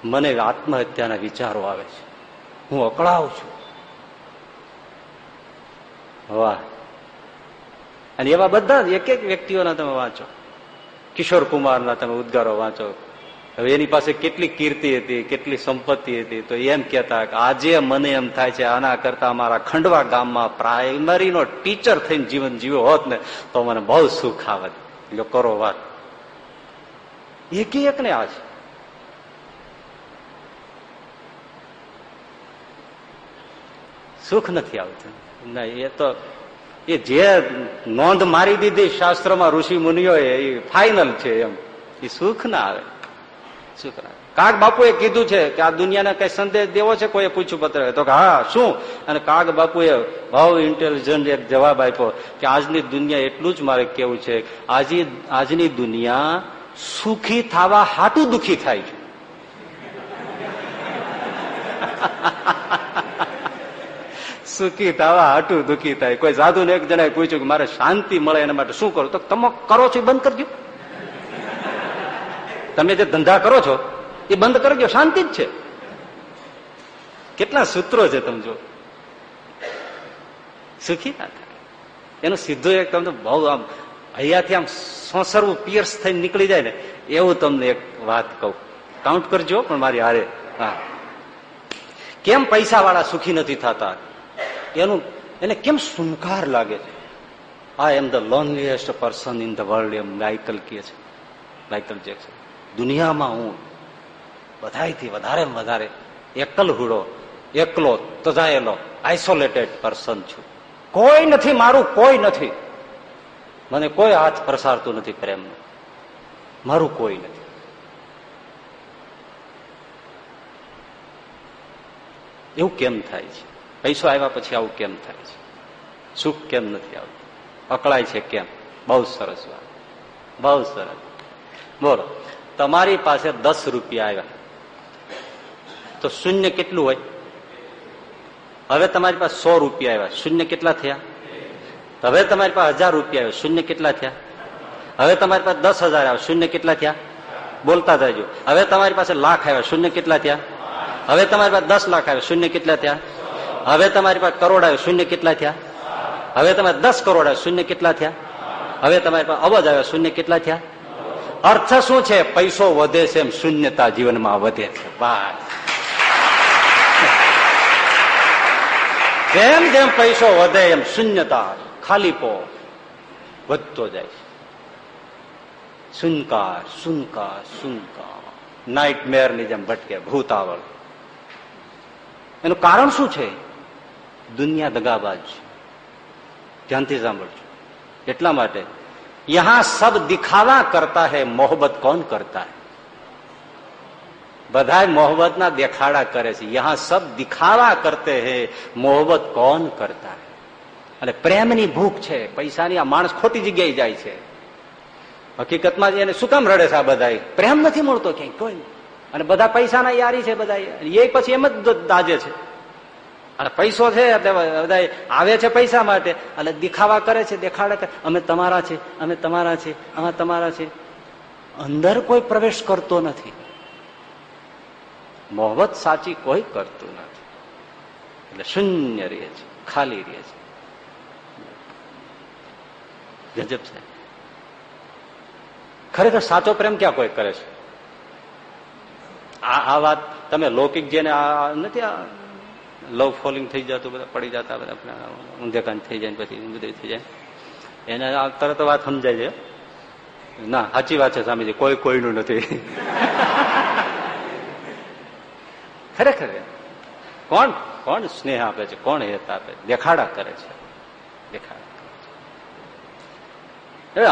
મને આત્મહત્યાના વિચારો આવે છે. હું અકળાવ છું. વાહ. અને એવા બધા એક એક વ્યક્તિઓના તમે વાંચો. કિશોર કુમારના તમે ઉદ્ગારો વાંચો. હવે એની પાસે કેટલી કીર્તિ હતી, કેટલી સંપત્તિ હતી, તો એમ કેતા કે આજે મને એમ થાય છે આના કરતા અમારા ખંડવા ગામમાં પ્રાઇમરીનો ટીચર થઈને જીવન જીવ્યો હોત ને, તો મને બહુ સુખ આવત. એટલે કરો વાત. એક એક ને આ સુખ નથી આવતું. ના એ તો, એ જે નોંધ મારી દીધી શાસ્ત્રમાં ઋષિ મુનિઓ એ ફાઇનલ છે એમ. એ સુખ ના આવે. શું કરાય કાગ બાપુએ કીધું છે કે આ દુનિયાને કઈ સંદેશ દેવો છે? કોઈ પૂછ્યું પત્ર? તો કે હા, શું? અને કાગ બાપુએ બહુ ઇન્ટેલિજન્ટ એક જવાબ આપ્યો કે આજની દુનિયા એટલું જ મારે કેવું છે આજે આજની દુનિયા સુખી થવા હાટું દુખી થાય છે. સુખી થવા હાટું દુખી થાય. કોઈ સાધુ ને એક જણાએ પૂછ્યું કે મારે શાંતિ મળે એના માટે શું કરું? તો તમે કરો છો બંધ કરજો તમે જે ધંધા કરો છો, એ બંધ કરજો, શાંતિ જ છે. કેટલા સૂત્રો છે તમે જો સુખી ના થાય. એનું સીધું એક તમને બહુ આમ, અહીંયાથી આમ સોસરવું પિયર્સ થઈને નીકળી જાય ને, એવું તમને એક વાત કહું. કાઉન્ટ કરજો, પણ મારી હારે, હા. કેમ પૈસા વાળા સુખી નથી થતા? એનું, એને કેમ સુનકાર લાગે છે? I am the loneliest person in the world M Michael કહે છે. માઇકલ જેક્સન દુનિયામાં હું બધાથી વધારે વધારે એકલ હુડો, એકલો તજાયેલો આઇસોલેટેડ પર્સન છું. કોઈ નથી મારું, કોઈ નથી. મને કોઈ હાથ પ્રસારતું નથી પ્રેમનું. મારું કોઈ નથી. એવું કેમ થાય છે? પૈસો આવ્યા પછી આવું કેમ થાય છે? સુખ કેમ નથી આવતું? અકળાય છે કેમ? બહુ સરસ વાત. બહુ સરસ. બોલો. તમારી પાસે દસ રૂપિયા આવ્યા. તો શૂન્ય કેટલું હોય? હવે તમારી પાસે સો રૂપિયા આવ્યા. શૂન્ય કેટલા થયા? હવે તમારી પાસે હજાર રૂપિયા આવ્યા. શૂન્ય કેટલા થયા? હવે તમારી પાસે દસ હજાર આવ્યા. શૂન્ય કેટલા થયા? બોલતા જજો. હવે તમારી પાસે લાખ આવ્યા. શૂન્ય કેટલા થયા? હવે તમારી પાસે દસ લાખ આવ્યા. શૂન્ય કેટલા થયા? હવે તમારી પાસે કરોડ આવ્યા. શૂન્ય કેટલા થયા? હવે તમારે દસ કરોડ આવ્યા. શૂન્ય કેટલા થયા? હવે તમારી પાસે અબજ આવ્યા. શૂન્ય કેટલા થયા? અર્થ શું છે? પૈસો વધે છે એમ શૂન્યતા જીવનમાં વધે છે. બસ. જેમ જેમ પૈસો વધે એમ શૂન્યતા ખાલીપો વધતો જાય છે. સુનકાર સુનકાર સુનકાર નાઇટ મેરની જેમ ભટકે, ભૂતાવળ. એનું કારણ શું છે? દુનિયા દગાબાજ છે. ધ્યાનથી સાંભળજો. એટલા માટે યહાં સબ દિખાવા કરતા હૈ મોહબ્બત કોણ કરતા હૈ બધા મોહબ્બતના દેખાડા કરે છે યહાં સબ દિખાવા કરતે હે મોહબ્બત કોણ કરતા હે અને પ્રેમની ભૂખ છે પૈસાની આ માણસ ખોટી જગ્યાએ જાય છે હકીકતમાં એને શું કામ રડે છે આ બધા પ્રેમ નથી મળતો ક્યાંય કોઈ અને બધા પૈસાના યારી છે બધા એ પછી એમ જ દાજે છે અને પૈસો છે એટલે બધા આવે છે પૈસા માટે. એટલે દેખાવા કરે છે, દેખાડે કરે અમે તમારા છે અમે તમારા છે અમે તમારા છે અંદર કોઈ પ્રવેશ કરતો નથી. મોહબત સાચી કોઈ કરતું નથી. એટલે શૂન્ય રહે છે, ખાલી રહે છે. ગજબ છે. ખરેખર સાચો પ્રેમ ક્યાં કોઈ કરે છે? આ આ વાત તમે લૌકિક જેને આ નથી લવ ફોલિંગ થઈ જતું બધા પડી જતા બધા ઊંધેકાન થઈ જાય પછી બધું થઈ જાય. એને તરત વાત સમજાય છે. ના, સાચી વાત છે સ્વામીજી, કોઈ કોઈનું નથી. ખરેખર કોણ કોણ સ્નેહ આપે છે? કોણ હેત આપે? દેખાડા કરે છે. દેખાડા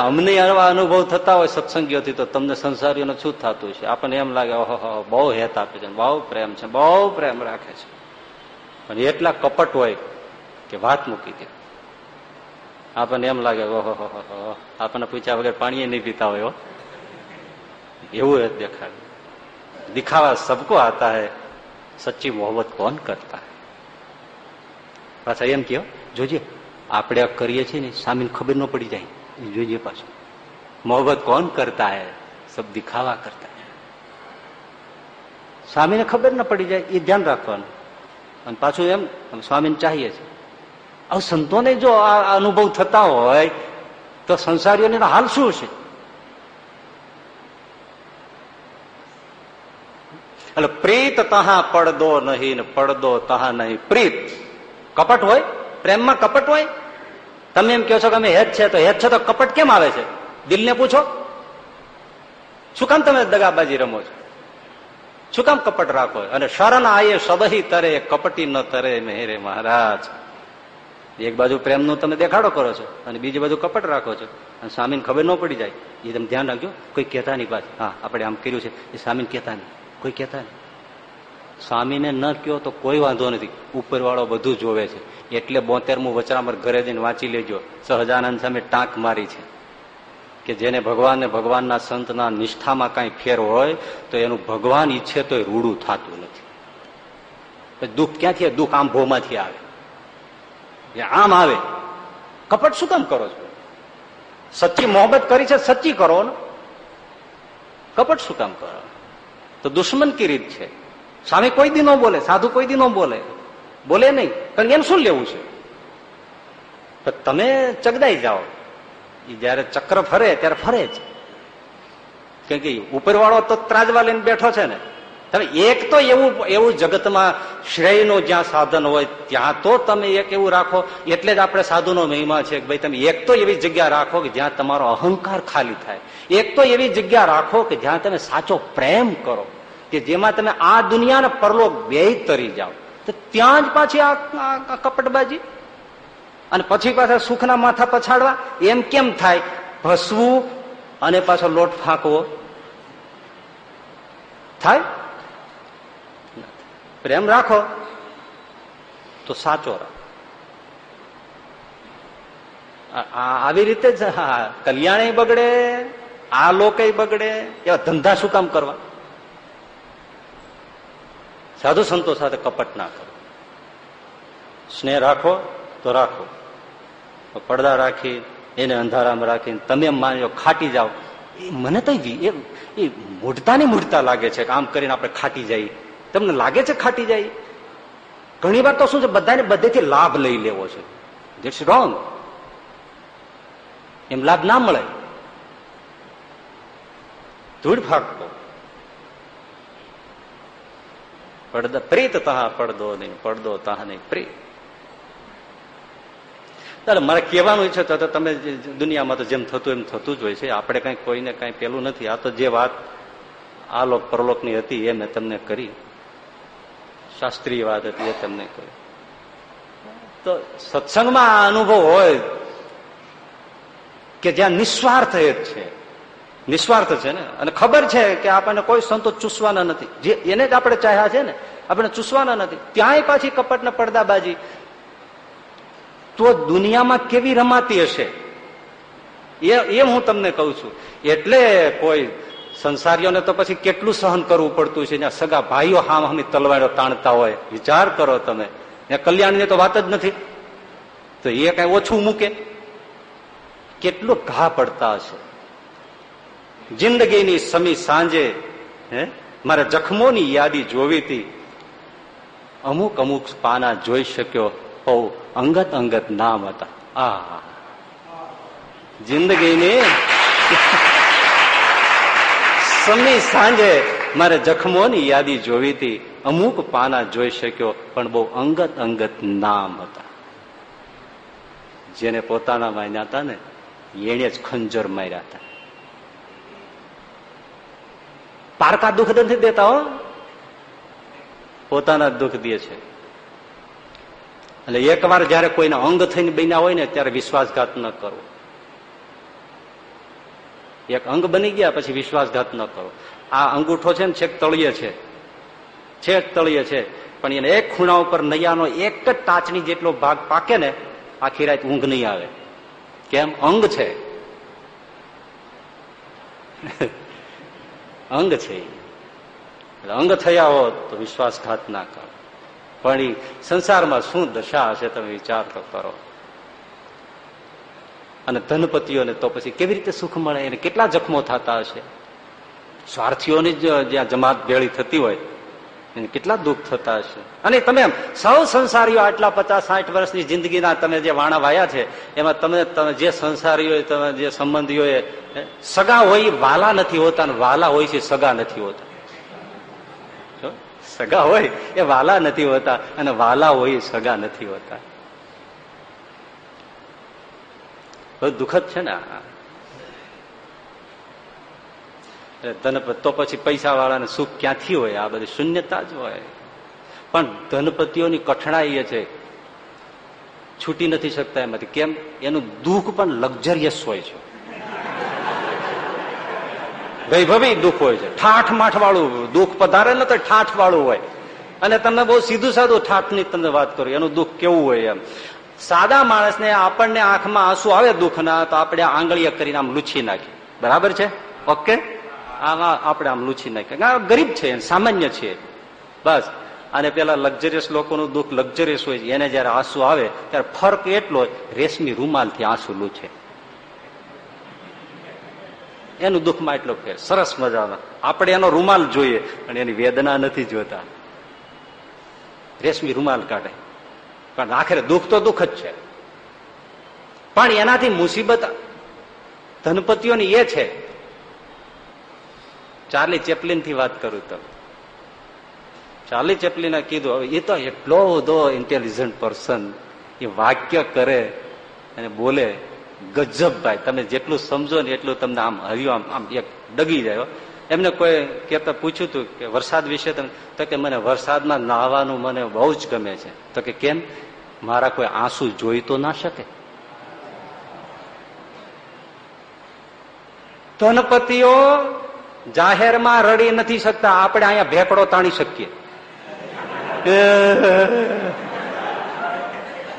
અમને આવા અનુભવ થતા હોય સત્સંગીઓથી તો તમને સંસારીઓને શું થતું છે આપણને એમ લાગે, ઓહો, બહુ હેત આપે છે બહુ પ્રેમ છે, બહુ પ્રેમ રાખે છે. પણ એટલા કપટ હોય કે વાત મૂકી દે. આપણને એમ લાગે, ઓહો આપણને પૂછ્યા વગર પાણી નહીં પીતા હોય એવું દેખાડ દિખાવા સબકો આતા હૈ, સચ્ચી મોહબ્બત કોણ કરતા પાછા એમ કહો જોજે, આપણે કરીએ છીએ ને સામે ખબર ન પડી જાય. જોજે પાછું. મોહબ્બત કોણ કરતા હૈ? સબ દિખાવા કરતા હૈ. સામેને ખબર ન પડી જાય, એ ધ્યાન રાખવાનું. અને પાછું એમ સ્વામીને ચાહીએ છીએ. આ સંતોને જો આ અનુભવ થતા હોય, તો સંસારીઓને હાલ શું છે? એટલે પ્રીત તહા પડદો નહીં ને પડદો તહા નહીં. પ્રીત. કપટ હોય? પ્રેમમાં કપટ હોય? તમે એમ કહો છો કે અમે હેત છે, તો હેત છે તો કપટ કેમ આવે છે? દિલને પૂછો. શું કામ તમે દગાબાજી રમો છો? શું કામ કપટ રાખો. અને શરણ આયે સદહી તરે, કપટી ન તરે મેરે મહારાજ. એક બાજુ પ્રેમનું તમે દેખાડો કરો છો, અને બીજી બાજુ કપટ રાખો છો. અને સ્વામીને ખબર ન પડી જાય. એ તમે ધ્યાન રાખજો, કોઈ કહેતા નહીં વાત હા, આપણે આમ કર્યું છે. એ સ્વામીને કહેતા નહીં. કોઈ કહેતા નહીં. સ્વામીને ન કહો તો કોઈ વાંધો નથી. ઉપરવાળો બધું જોવે છે. એટલે બોતેરમું વચરામર ઘરે જઈને વાંચી લેજો. સહજાનંદ સામે ટાંક મારી છે. કે જેને ભગવાન ભગવાનના સંતના નિષ્ઠામાં કાંઈ ફેર હોય, તો એનું ભગવાન ઈચ્છે તો રૂડું થતું નથી. દુઃખ ક્યાંથી દુઃખ આમ ભોમાંથી આવે. આમ આવે. કપટ શું કામ કરો છો? સચ્ચી મોહબ્બત કરી છે, સચ્ચી કરો ને? કપટ શું કામ કરો? તો દુશ્મન કી રીત છે? સ્વામી કોઈ દી બોલે, સાધુ કોઈ દી ન બોલે. બોલે નહીં કારણ એમ શું લેવું છે? તમે ચગદાઈ જાઓ. એ જયારે ચક્ર ફરે, ત્યારે ફરે જ. કેમ કે ઉપરવાળો તો ત્રાજવા લઈને બેઠો છે ને. તમે એક તો એવું એવું જગતમાં શ્રેયનું જ્યાં સાધન હોય, ત્યાં તો તમે એક એવું રાખો. એટલે જ આપણે સાધુનો મહિમા છે કે ભાઈ તમે એક તો એવી જગ્યા રાખો કે જ્યાં તમારો અહંકાર ખાલી થાય. એક તો એવી જગ્યા રાખો કે જ્યાં તમે સાચો પ્રેમ કરો. કે જેમાં તમે આ દુનિયાના પરલોક બે તરી જાઓ. તો ત્યાં જ પાછી આ કપટબાજી. અને પછી પાછા સુખના માથા પછાડવા, એમ કેમ થાય? ભસવું અને પાછો લોટ ફાંકવો. થાય? પ્રેમ રાખો. તો સાચો આવી રીતે જ, હા કલ્યાણ બગડે, આ લોકો બગડે, એવા ધંધા શું કામ કરવા? સાધુ સંતો સાથે કપટ ના કરો. સ્નેહ રાખો તો રાખો. પડદા રાખી, એને અંધારામાં રાખીને તમે માન્યો ખાટી જાઓ. મને તો એ મૂઢતા મૂઢતા લાગે છે કે આમ કરીને આપણે ખાટી જઈએ તમને લાગે છે ખાટી જાય? ઘણી વાર તો શું છે, બધાને બધેથી લાભ લઈ લેવો છે. ધીટ્સ રોંગ એમ લાભ ના મળે. ધૂળ ફાકતો પડદા પ્રેત તહા પડદો નહીં, પડદો તહા નહીં, પ્રેત. તારે મારે કહેવાનું છે, તો તમે દુનિયામાં તો જેમ થતું એમ થતું જ હોય છે. આપણે કઈ કોઈને કઈ પેલું નથી. આ તો જે વાત આ લોક પરલોકની હતી એ મેં તમને કરી. શાસ્ત્રીય વાત હતી એ તમને કરી. તો સત્સંગમાં આ અનુભવ હોય કે જ્યાં નિસ્વાર્થ એ જ છે. નિસ્વાર્થ છે ને? અને ખબર છે કે આપણને કોઈ સંતો ચૂસવાના નથી. જે એને જ આપણે ચાહ્યા છે ને? આપણે ચૂસવાના નથી. ત્યાંય પાછી કપટને પડદાબાજી. તો દુનિયામાં કેવી રમાતી હશે? એ એ હું તમને કહું છું. એટલે કોઈ સંસારીઓને તો પછી કેટલું સહન કરવું પડતું છે? જ્યાં સગા ભાઈઓ હામ હામી તલવારો તાણતા હોય. વિચાર કરો તમે. કલ્યાણની તો વાત જ નથી. તો એ કઈ ઓછું મૂકે. કેટલું ઘા પડતા હશે? જિંદગીની સમી સાંજે, હે, મારે જખમોની યાદી જોવી હતી. અમુક અમુક પાના જોઈ શક્યો. હોઉં અંગત અંગત નામ હતા આ જિંદગીની સમી સાંજે મારે જખમોની યાદી જોવી હતી અમુક પાના જોઈ શક્યો પણ બહુ અંગત અંગત નામ હતા જેને પોતાના માન્યા હતા ને એને જ ખંજર માર્યા હતા પારકા દુઃખ નથી દેતા હો પોતાના દુઃખ દે છે એટલે એકવાર જયારે કોઈને અંગ થઈને બન્યા હોય ને, ત્યારે વિશ્વાસઘાત ન કરવો એક અંગ બની ગયા પછી વિશ્વાસઘાત ન કરો. આ અંગૂઠો છે ને, છેક તળિયે છે. છેક તળિયે છે. પણ એને એક ખૂણા ઉપર નૈયાનો એક જ ટાચની જેટલો ભાગ પાકે ને, આખી રાત ઊંઘ નહીં આવે. કેમ? અંગ છે. અંગ છે. અંગ થયા હોત તો વિશ્વાસઘાત ના કરો. પણ એ સંસારમાં શું દશા હશે તમે વિચાર તો કરો. અને ધનપતિઓને તો પછી કેવી રીતે સુખ મળે? એને કેટલા જખમો થતા હશે? સ્વાર્થીઓની જ્યાં જમાત ભેળી થતી હોય, એને કેટલા દુઃખ થતા હશે? અને તમે સૌ સંસારીઓ આટલા પચાસ, સાઠ વર્ષની જિંદગીના તમે જે વાણા વાયા છે, એમાં તમે તમે જે સંસારીઓ, તમે જે સંબંધીઓ સગા હોય વાલા નથી હોતા અને વાલા હોય છે, સગા નથી હોતા. સગા હોય એ વાલા નથી હોતા અને વાલા હોય સગા નથી હોતા. દુઃખદ છે ને ધનપતિ તો પછી પૈસા વાળાને સુખ ક્યાંથી હોય? આ બધી શૂન્યતા જ હોય. પણ ધનપતિઓની કઠણાઈ એ છે. છૂટી નથી શકતા એમાંથી. કેમ? એનું દુઃખ પણ લક્ઝરિયસ હોય છે. વૈભવી દુઃખ હોય છે. ઠાઠ માઠ વાળું દુઃખ પધારે ને તો ઠાઠ વાળું હોય. અને તમને બહુ સીધું સાદું ઠાઠની તમને વાત કરું, એનું દુઃખ કેવું હોય એમ. સાદા માણસને આપણને આંખમાં આંસુ આવે દુઃખના, તો આપણે આંગળીએ કરીને આમ લૂછી નાખીએ. બરાબર છે? ઓકે? આમાં આપણે આમ લૂછી નાખીએ. ગરીબ છે સામાન્ય છે. બસ. અને પેલા લક્ઝરિયસ લોકોનું દુઃખ લક્ઝરિયસ હોય એને જયારે આંસુ આવે, ત્યારે ફરક એટલો રેશમી રૂમાલથી આંસુ લૂછે. એનું દુઃખમાં એટલો ફેર સરસ મજાનો. આપણે એનો રૂમાલ જોઈએ અને એની વેદના નથી જોતા. રેશમી રૂમાલ કાઢે. પણ આખરે દુઃખ તો દુઃખ જ છે. પણ એનાથી મુસીબત ધનપતિઓની એ છે. ચાર્લી ચેપલિનથી વાત કરું તો. ચાર્લી ચેપલિને કીધું, હવે એ તો એટલો બધો ઇન્ટેલિજન્ટ પર્સન એ વાક્ય કરે અને બોલે ગજબ ભાઈ તમે જેટલું સમજો ને એટલું તમને આમ હર્યું આમ આમ એક ડગી જાય એમને કોઈ કહેતા પૂછ્યું હતું કે વરસાદ વિશે તમે? તો કે મને વરસાદમાં નાહવાનું મને બહુ જ ગમે છે. તો કે કેમ? મારા કોઈ આંસુ જોઈ તો ના શકે. ધનપતિઓ જાહેરમાં રડી નથી શકતા. આપણે અહીંયા ભેકડો તાણી શકીએ.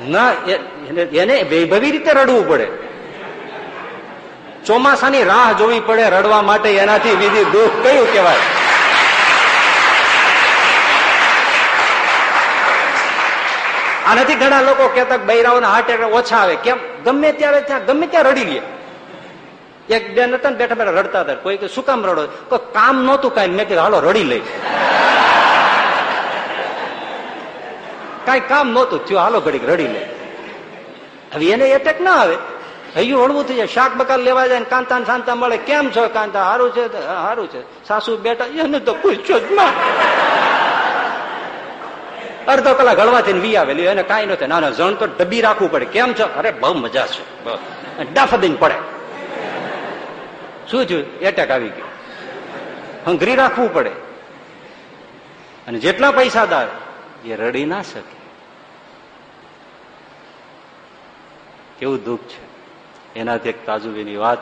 ના એને વૈભવી રીતે રડવું પડે. ચોમાસાની રાહ જોવી પડે રડવા માટે, એનાથી બીજી દુઃખ કયું કહેવાય? આનાથી ઘણા લોકો કેતા બૈરાઓના હાર્ટ એટેક ઓછા આવે. કેમ? ગમે ત્યારે ત્યાં, ગમે ત્યાં રડી લે એક બેન હતા ને બેઠા બેઠા રડતા હતા. કોઈ શું કામ રડો? કોઈ કામ નહોતું કઈ. મેં કીધું, હાલો, રડી લઈ કઈ કામ નહોતું થયું. હાલો, ઘડીક રડી લે. હવે એને એટેક ના આવે. હૈયું હળવું થઈ જાય. શાક બકાર લેવા જાય કાંતા શાંતા મળે. કેમ છો કાંતા? સારું છે? સારું છે. સાસુ બેટા, એને તો પૂછ્યો જ ના અડધો કલાક હળવાથી વી આવેલી. એને કાંઈ નથી ના જણ તો ડબ્બી રાખવું પડે. કેમ છો? અરે, બહુ મજા છે. ડાફ દઈને પડે. શું થયું? એટેક આવી ગયો. હંગરી રાખવું પડે. અને જેટલા પૈસાદાર, એ રડી ના શકે. કેવું દુઃખ છે. એનાથી એક તાજુબીની વાત,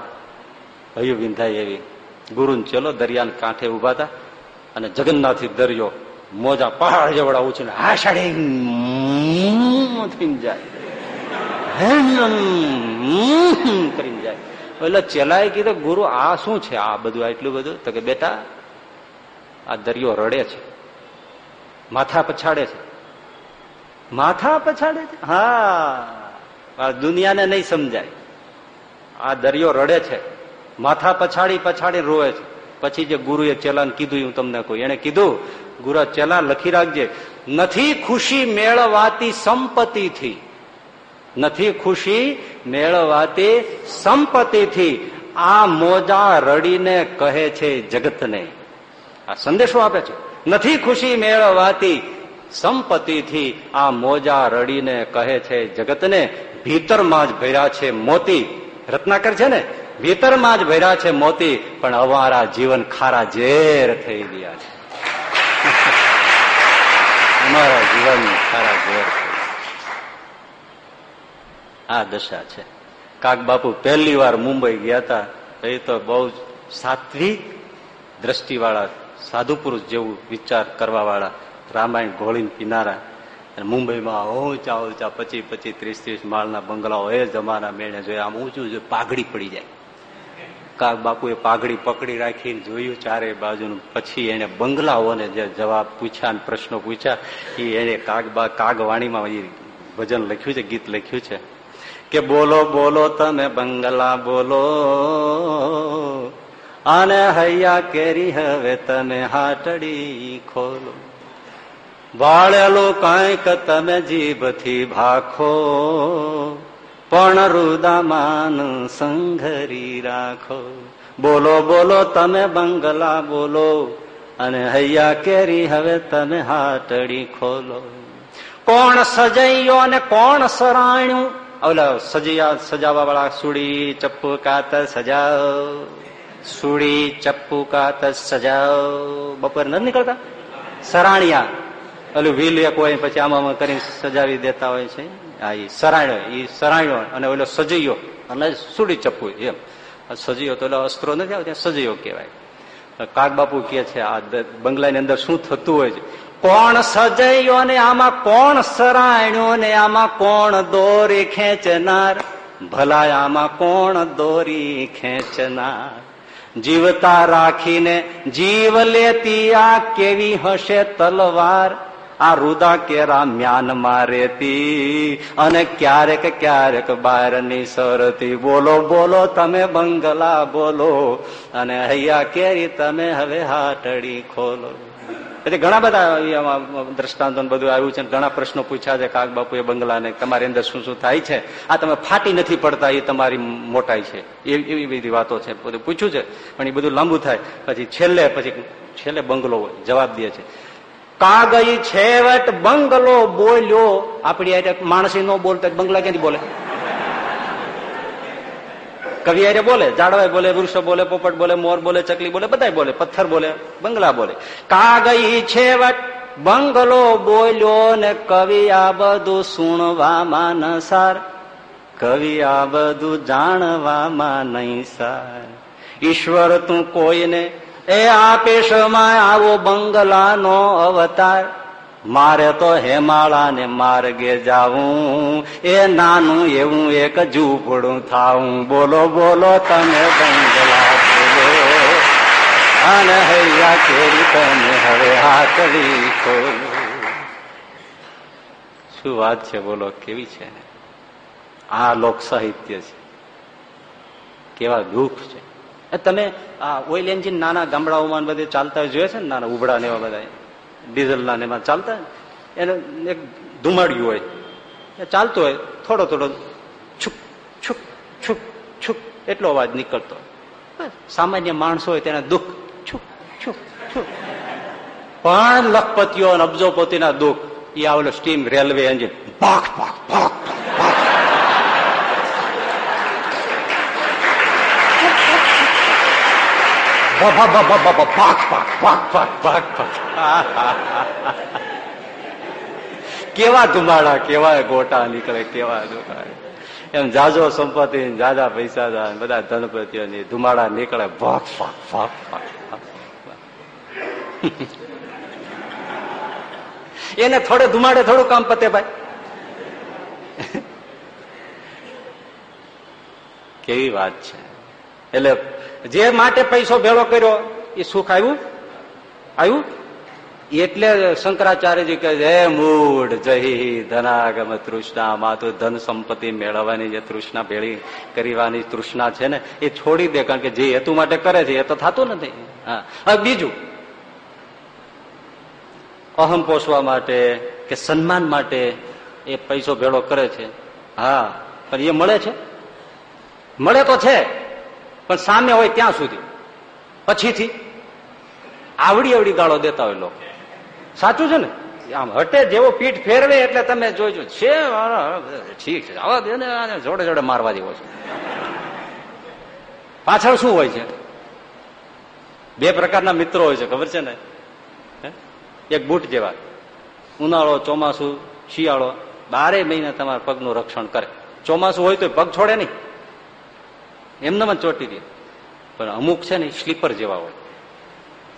હયું વિંધાય એવી. ગુરુ ચલો દરિયાને કાંઠે ઊભા હતા અને જગન્નાથી દરિયો મોજા પહાડ જેવડા ઉછીને હાશાડે થઈને જાય. કરીને જાય. એટલે ચેલાએ કીધું, ગુરુ, આ શું છે આ બધું આટલું બધું? તો કે, બેટા, આ દરિયો રડે છે. માથા પછાડે છે. માથા પછાડે છે? હા. દુનિયાને નહીં સમજાય. આ દરિયો રડે છે. માથા પછાડી પછાડી રોવે છે. પછી જે ગુરુએ ચેલાને કીધું હું તમને કહું. એને કીધું, ગુરુ, ચેલા લખી રાખજે. નથી ખુશી મેળવાતી સંપત્તિથી. નથી ખુશી મેળવાતી સંપત્તિથી. આ મોજા રડીને કહે છે જગતને. આ સંદેશો આપે છે. નથી ખુશી મેળવાતી સંપત્તિથી. આ મોજા રડીને કહે છે જગતને. ભીતરમાં જ ભર્યા છે મોતી. રત્નાકર છે ને, ભીતરમાં જ ભર્યા છે મોતી, પણ અમારા જીવન ખારા ઝેર થઈ ગયા છે. અમારા જીવન ખારા ઝેર આ દશા છે. કાક બાપુ પહેલી વાર મુંબઈ ગયા હતા એ તો બહુ સાત્વિક દ્રષ્ટિવાળા સાધુ પુરુષ જેવું વિચાર કરવા વાળા રામાયણ ગોળીને પીનારા અને મુંબઈમાં ઊંચા ઊંચા પચીસ પચીસ ત્રીસ ત્રીસ માળના બંગલાઓ એ જમાના મેળે જોઈએ આમ ઊંચું જો પાઘડી પડી જાય. કાક બાપુએ પાઘડી પકડી રાખીને જોયું ચારે બાજુનું. પછી એને બંગલાઓને જે જવાબ પૂછ્યા અને પ્રશ્નો પૂછ્યા, એ એને કાગ કાગવાણીમાં ભજન લખ્યું છે, ગીત લખ્યું છે. કે બોલો બોલો તમે બંગલા, બોલો. અને હૈયા કેરી હવે તમે હાટડી ખોલો. વાળેલું કાંઈક તમે જીભથી ભાખો, પણ રુદામાન સંઘરી રાખો. બોલો બોલો, તમે બંગલા બોલો, અને હૈયા કેરી હવે તમે હાટડી ખોલો. કોણ સજૈયો અને કોણ સરાણ્યું ઓલા સજિયા સજાવા વાળા સુડી ચપ્પુ કાત સજાવ. સુડી ચપ્પુ કાત સજાવ. બપોર નથી નીકળતા? સરાણિયા. ઓલું વ્હીલ એક હોય પછી આમાં કરીને સજાવી દેતા હોય છે. આ એ સરાણ્યો એ સરાણ્યો અને ઓલો સજૈયો, અને સુડી ચપ્પુ એમ. સજૈયો તો અસ્ત્રો નથી આવતો સજૈયો કહેવાય. કાગબાપુ કે છે, આ બંગલાની અંદર શું થતું હોય છે? કોણ સજૈયો ને આમાં કોણ સરાણ્યો ને આમાં કોણ દોરી ખેંચનાર? ભલા આમાં કોણ દોરી ખેંચનાર? જીવતા રાખીને જીવ લેતી આ કેવી હશે તલવાર? આ રુદા કેરા મ્યાનમાં રેતી અને ક્યારેક ક્યારેક બહારની સરતી. બોલો બોલો, તમે બંગલા બોલો અને હૈયા કેરી તમે હવે હાટડી ખોલો. એટલે ઘણા બધા દ્રષ્ટાંતો બધું આવ્યું છે ઘણા પ્રશ્નો પૂછ્યા છે કાક બાપુ એ બંગલાને તમારી અંદર શું શું થાય છે? આ તમે ફાટી નથી પડતા, એ તમારી મોટાઈ છે. એવી બધી વાતો છે, બધું પૂછ્યું છે, પણ એ બધું લાંબુ થાય. પછી છેલ્લે પછી છેલ્લે બંગલો જવાબ દે છે. કાગઈ છેવટ બંગલો બોલ્યો. આપડી માણસી નો બોલતા બંગલા ક્યાંથી બોલે? કવિ આરે બોલે જાડવાય બોલે, વૃક્ષો બોલે, પોપટ બોલે, મોર બોલે, ચકલી બોલે બધા બોલે, પથ્થર બોલે, બંગલા બોલે. કાગઈ છેવટ બંગલો બોલ્યો ને કવિ આ બધું સુણવામાં ન સાર કવિ આ બધું જાણવામાં નહીં સાર. ઈશ્વર તું કોઈને એ આ સમય આવો બંગલાનો અવતાર. મારે તો હેમાળા ને માર્ગે જાવું. એ નાનું એવું એક ઝૂંપડું થાવું. બોલો બોલો, તમે બંગલા બોલો. અને હૈયા કેરી તમે હવે હાથડી ખોલો શું વાત છે? બોલો, કેવી છે? આ લોક સાહિત્ય છે. કેવા દુઃખ છે. તમે આ ઓઇલ એન્જિન નાના ગામડાઓમાં બધે ચાલતા જોયે છે ને નાના ઉભડા ને એવા બધા? ડીઝલના ને એમાં ચાલતા એને એક ધુમાડ્યું હોય. એ ચાલતું હોય, થોડો થોડો છુક છુક છુક છુક એટલો અવાજ નીકળતો સામાન્ય માણસો હોય તેના દુઃખ, છુક છુક છુક. પણ લખપતિઓ અને અબજોપતિના દુઃખ એ આવેલો સ્ટીમ રેલવે એન્જિન ભાગ ભાગ ભાગ ભાગ. કેવા ધુમાડા, કેવા ગોટા નીકળે, કેવા ધુમાડા. એમ જાજો સંપત્તિ, જાજા પૈસા બધા ધનપતિઓની ધુમાડા નીકળે. ભાગ ભાગ ભાગ ભાગ એને થોડે ધુમાડે થોડું કામ પતે ભાઈ. કેવી વાત છે. એટલે જે માટે પૈસો ભેળો કર્યો, એ સુખ આવ્યું? આવ્યું? એટલે શંકરાચાર્યજી કહે હે મૂળ જહી ધનાગમ તૃષ્ણા માં તો ધન સંપત્તિ મેળવવાની જે તૃષ્ણા ભેળી કરવાની તૃષ્ણા છે ને, એ છોડી દે, કારણ કે જે હેતુ માટે કરે છે, એ તો થતું નથી. હા. બીજું. અહમ પોષવા માટે કે સન્માન માટે એ પૈસો ભેળો કરે છે. હા, પણ એ મળે છે? મળે તો છે. પણ સામે હોય ત્યાં સુધી. પછીથી આવડી આવડી ગાળો દેતા હોય લોકો. સાચું છે ને? આમ હટે જેવો પીઠ ફેરવે એટલે તમે જોઈજો છે ઠીક છે. આવા દે ને જોડે જોડે મારવા જેવો છે. પાછળ શું હોય છે? બે પ્રકારના મિત્રો હોય છે, ખબર છે ને? એક બૂટ જેવા. ઉનાળો, ચોમાસું, શિયાળો બારે મહિના તમારા પગનું રક્ષણ કરે. ચોમાસું હોય તો પગ છોડે નહીં. એમને ચોટી દે. પણ અમુક છે ને સ્લીપર જેવા હોય.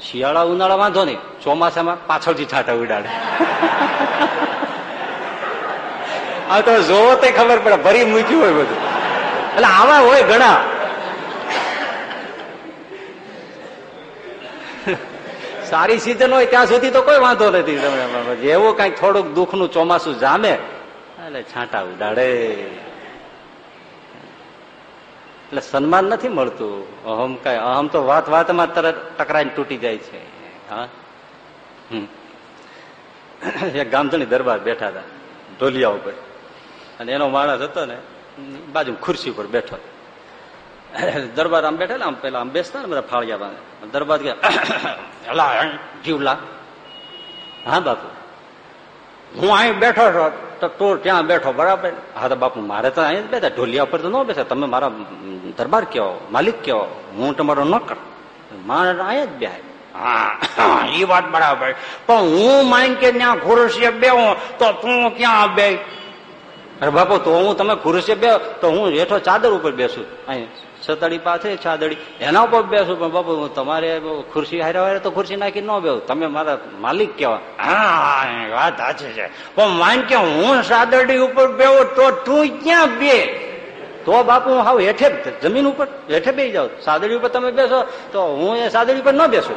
શિયાળા ઉનાળા વાંધો નહીં, ચોમાસામાં પાછળથી છાંટા ઉડાડે. આ તો જોવો તે ખબર પડે, ભરી મૂક્યું હોય બધું. એટલે આવા હોય ઘણા. સારી સિઝન હોય ત્યાં સુધી તો કોઈ વાંધો નથી તમે. જેવું કંઈક થોડુંક દુઃખનું ચોમાસું જામે, એટલે છાંટા ઉડાડે. એટલે સન્માન નથી મળતું. અહમ કઈ, અહમ તો વાત વાતમાં તરત ટકરાઈને તૂટી જાય છે. હા? એક ગામધણી દરબાર બેઠા હતા, ઢોલિયા ઉપર. અને એનો માણસ હતો ને, બાજુ ખુરશી ઉપર બેઠો. દરબાર આમ બેઠા આમ પેલા આમ બેસતા ને બધા ફાળિયા દરબાર કે હલા જીવલા. હા બાપુ. હું અહીં બેઠો છો, તો તું ત્યાં બેઠો, બરાબર? હા, તો બાપુ, મારે તો અહીં બેઠા, ઢોલિયા ઉપર તો ન બેસે, તમે મારા દરબાર કહો, માલિક કહો, હું તમારો નોકર. મારે અહીંયા જ બેહાય. હા એ વાત બરાબર. પણ હું માન કે ત્યાં ખુરશીએ બેહું, તો તું ક્યાં બે અરે બાપુ, તો હું તમે ખુરશી બે તો હું હેઠો ચાદર ઉપર બેસું, અહીં. સતડી પાસે છાદડી. એના ઉપર બેસું, પણ બાપુ, હું તમારે ખુરશી હારે હારે તો ખુરશી નાખી ન બેવું તમે મારા માલિક કેવા હા વાત સાચી છે. પણ માન કે હું સાદડી ઉપર બેહું તો તું ક્યાં બે? તો બાપુ, હું હાવ હેઠે જમીન ઉપર, હેઠે બે જાઉં. સાદડી ઉપર તમે બેસો તો હું એ સાદડી ઉપર ન બેસું.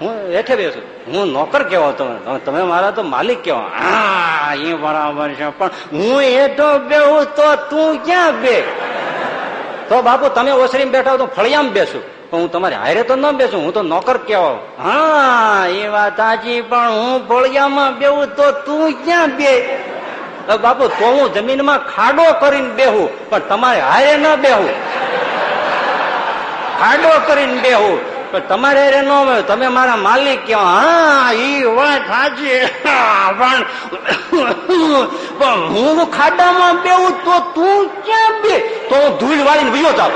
હું હેઠે બેસું. હું નોકર કેવો તમે. તમે મારા તો માલિક કેવા હા, એ બરાબર છે. પણ હું હેઠો બેહું તો તું ક્યાં બે? તો બાપુ, તમે ઓસરીમાં બેઠા તો ફળિયામાં બેસું. પણ હું તમારે હારે તો ન બેસું, હું તો નોકર કેવો હા, એ વાત સાચી, પણ હું ફળિયામાં બેહું તો તું ક્યાં બે? બાપુ, તો હું જમીનમાં ખાડો કરીને બેહું, પણ તમારે હારે ન બેહું. ખાડો કરીને બેહું. પણ તમારે હારે ન હોય, તમે મારા માલિક કહો હા એ વાત સાચી. પણ હું ખાડામાં બેવું તો તું ક્યાં બે? તો હું ધૂળ વાળીને વયો જાઉં.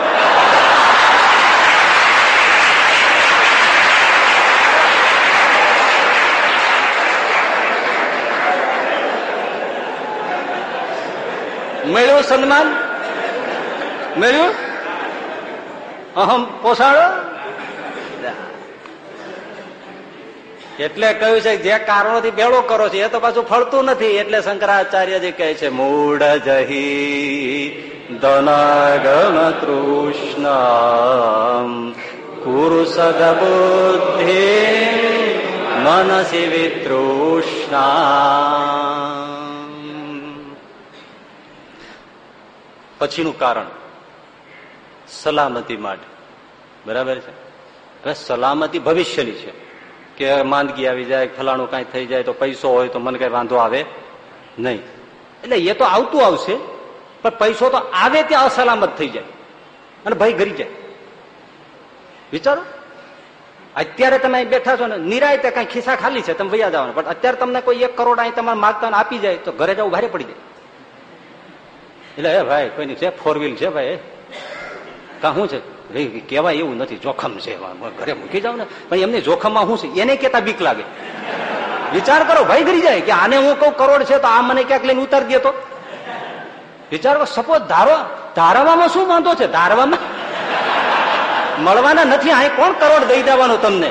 મળ્યું સન્માન? મળ્યું? અહમ પોસાડો? એટલે કહ્યું છે, જે કારણોથી ભેળો કરો છો, એ તો પાછું ફળતું નથી. એટલે શંકરાચાર્યજી કહે છે મૂળ જહી ધનગન તૃષ્ણ કુરુ સદબુદ્ધિ મનસી વિતૃષ્ણા પછીનું કારણ, સલામતી માટે. બરાબર છે? સલામતી ભવિષ્યની છે. કે માંદગી આવી જાય, ફલાણું કાંઈ થઈ જાય, તો પૈસો હોય તો મને કઈ વાંધો આવે નહીં. એટલે એ તો આવતું આવશે, પણ પૈસો તો આવે ત્યાં અસલામત થઈ જાય અને ભાઈ ગરી જાય. વિચારો? અત્યારે તમે અહીં બેઠા છો ને, નિરાય તે કઈ ખિસ્સા ખાલી છે, તમે વૈયા જવાનું પણ અત્યારે તમને કોઈ એક કરોડ અહીં તમારે માગતા આપી જાય, તો ઘરે જવું ભારે પડી જાય. એટલે હે ભાઈ, કોઈની છે? ફોર વ્હીલ છે ભાઈ કા શું છે? કહેવાય એવું નથી, જોખમ છે ઘરે મૂકી જાવ ને, પણ એમને જોખમમાં શું છે? એને કેતા બીક લાગે. વિચાર કરો ભાઈ કરી જાય કે આને હું કઉ કરોડ છે તો આ મને ક્યાંક લઈને ઉતાર દે તો. વિચાર સપોઝ ધારો, ધારવામાં શું વાંધો છે? ધારવામાં? મળવાના નથી, અહીં કોણ કરોડ દઈ દેવાનું તમને?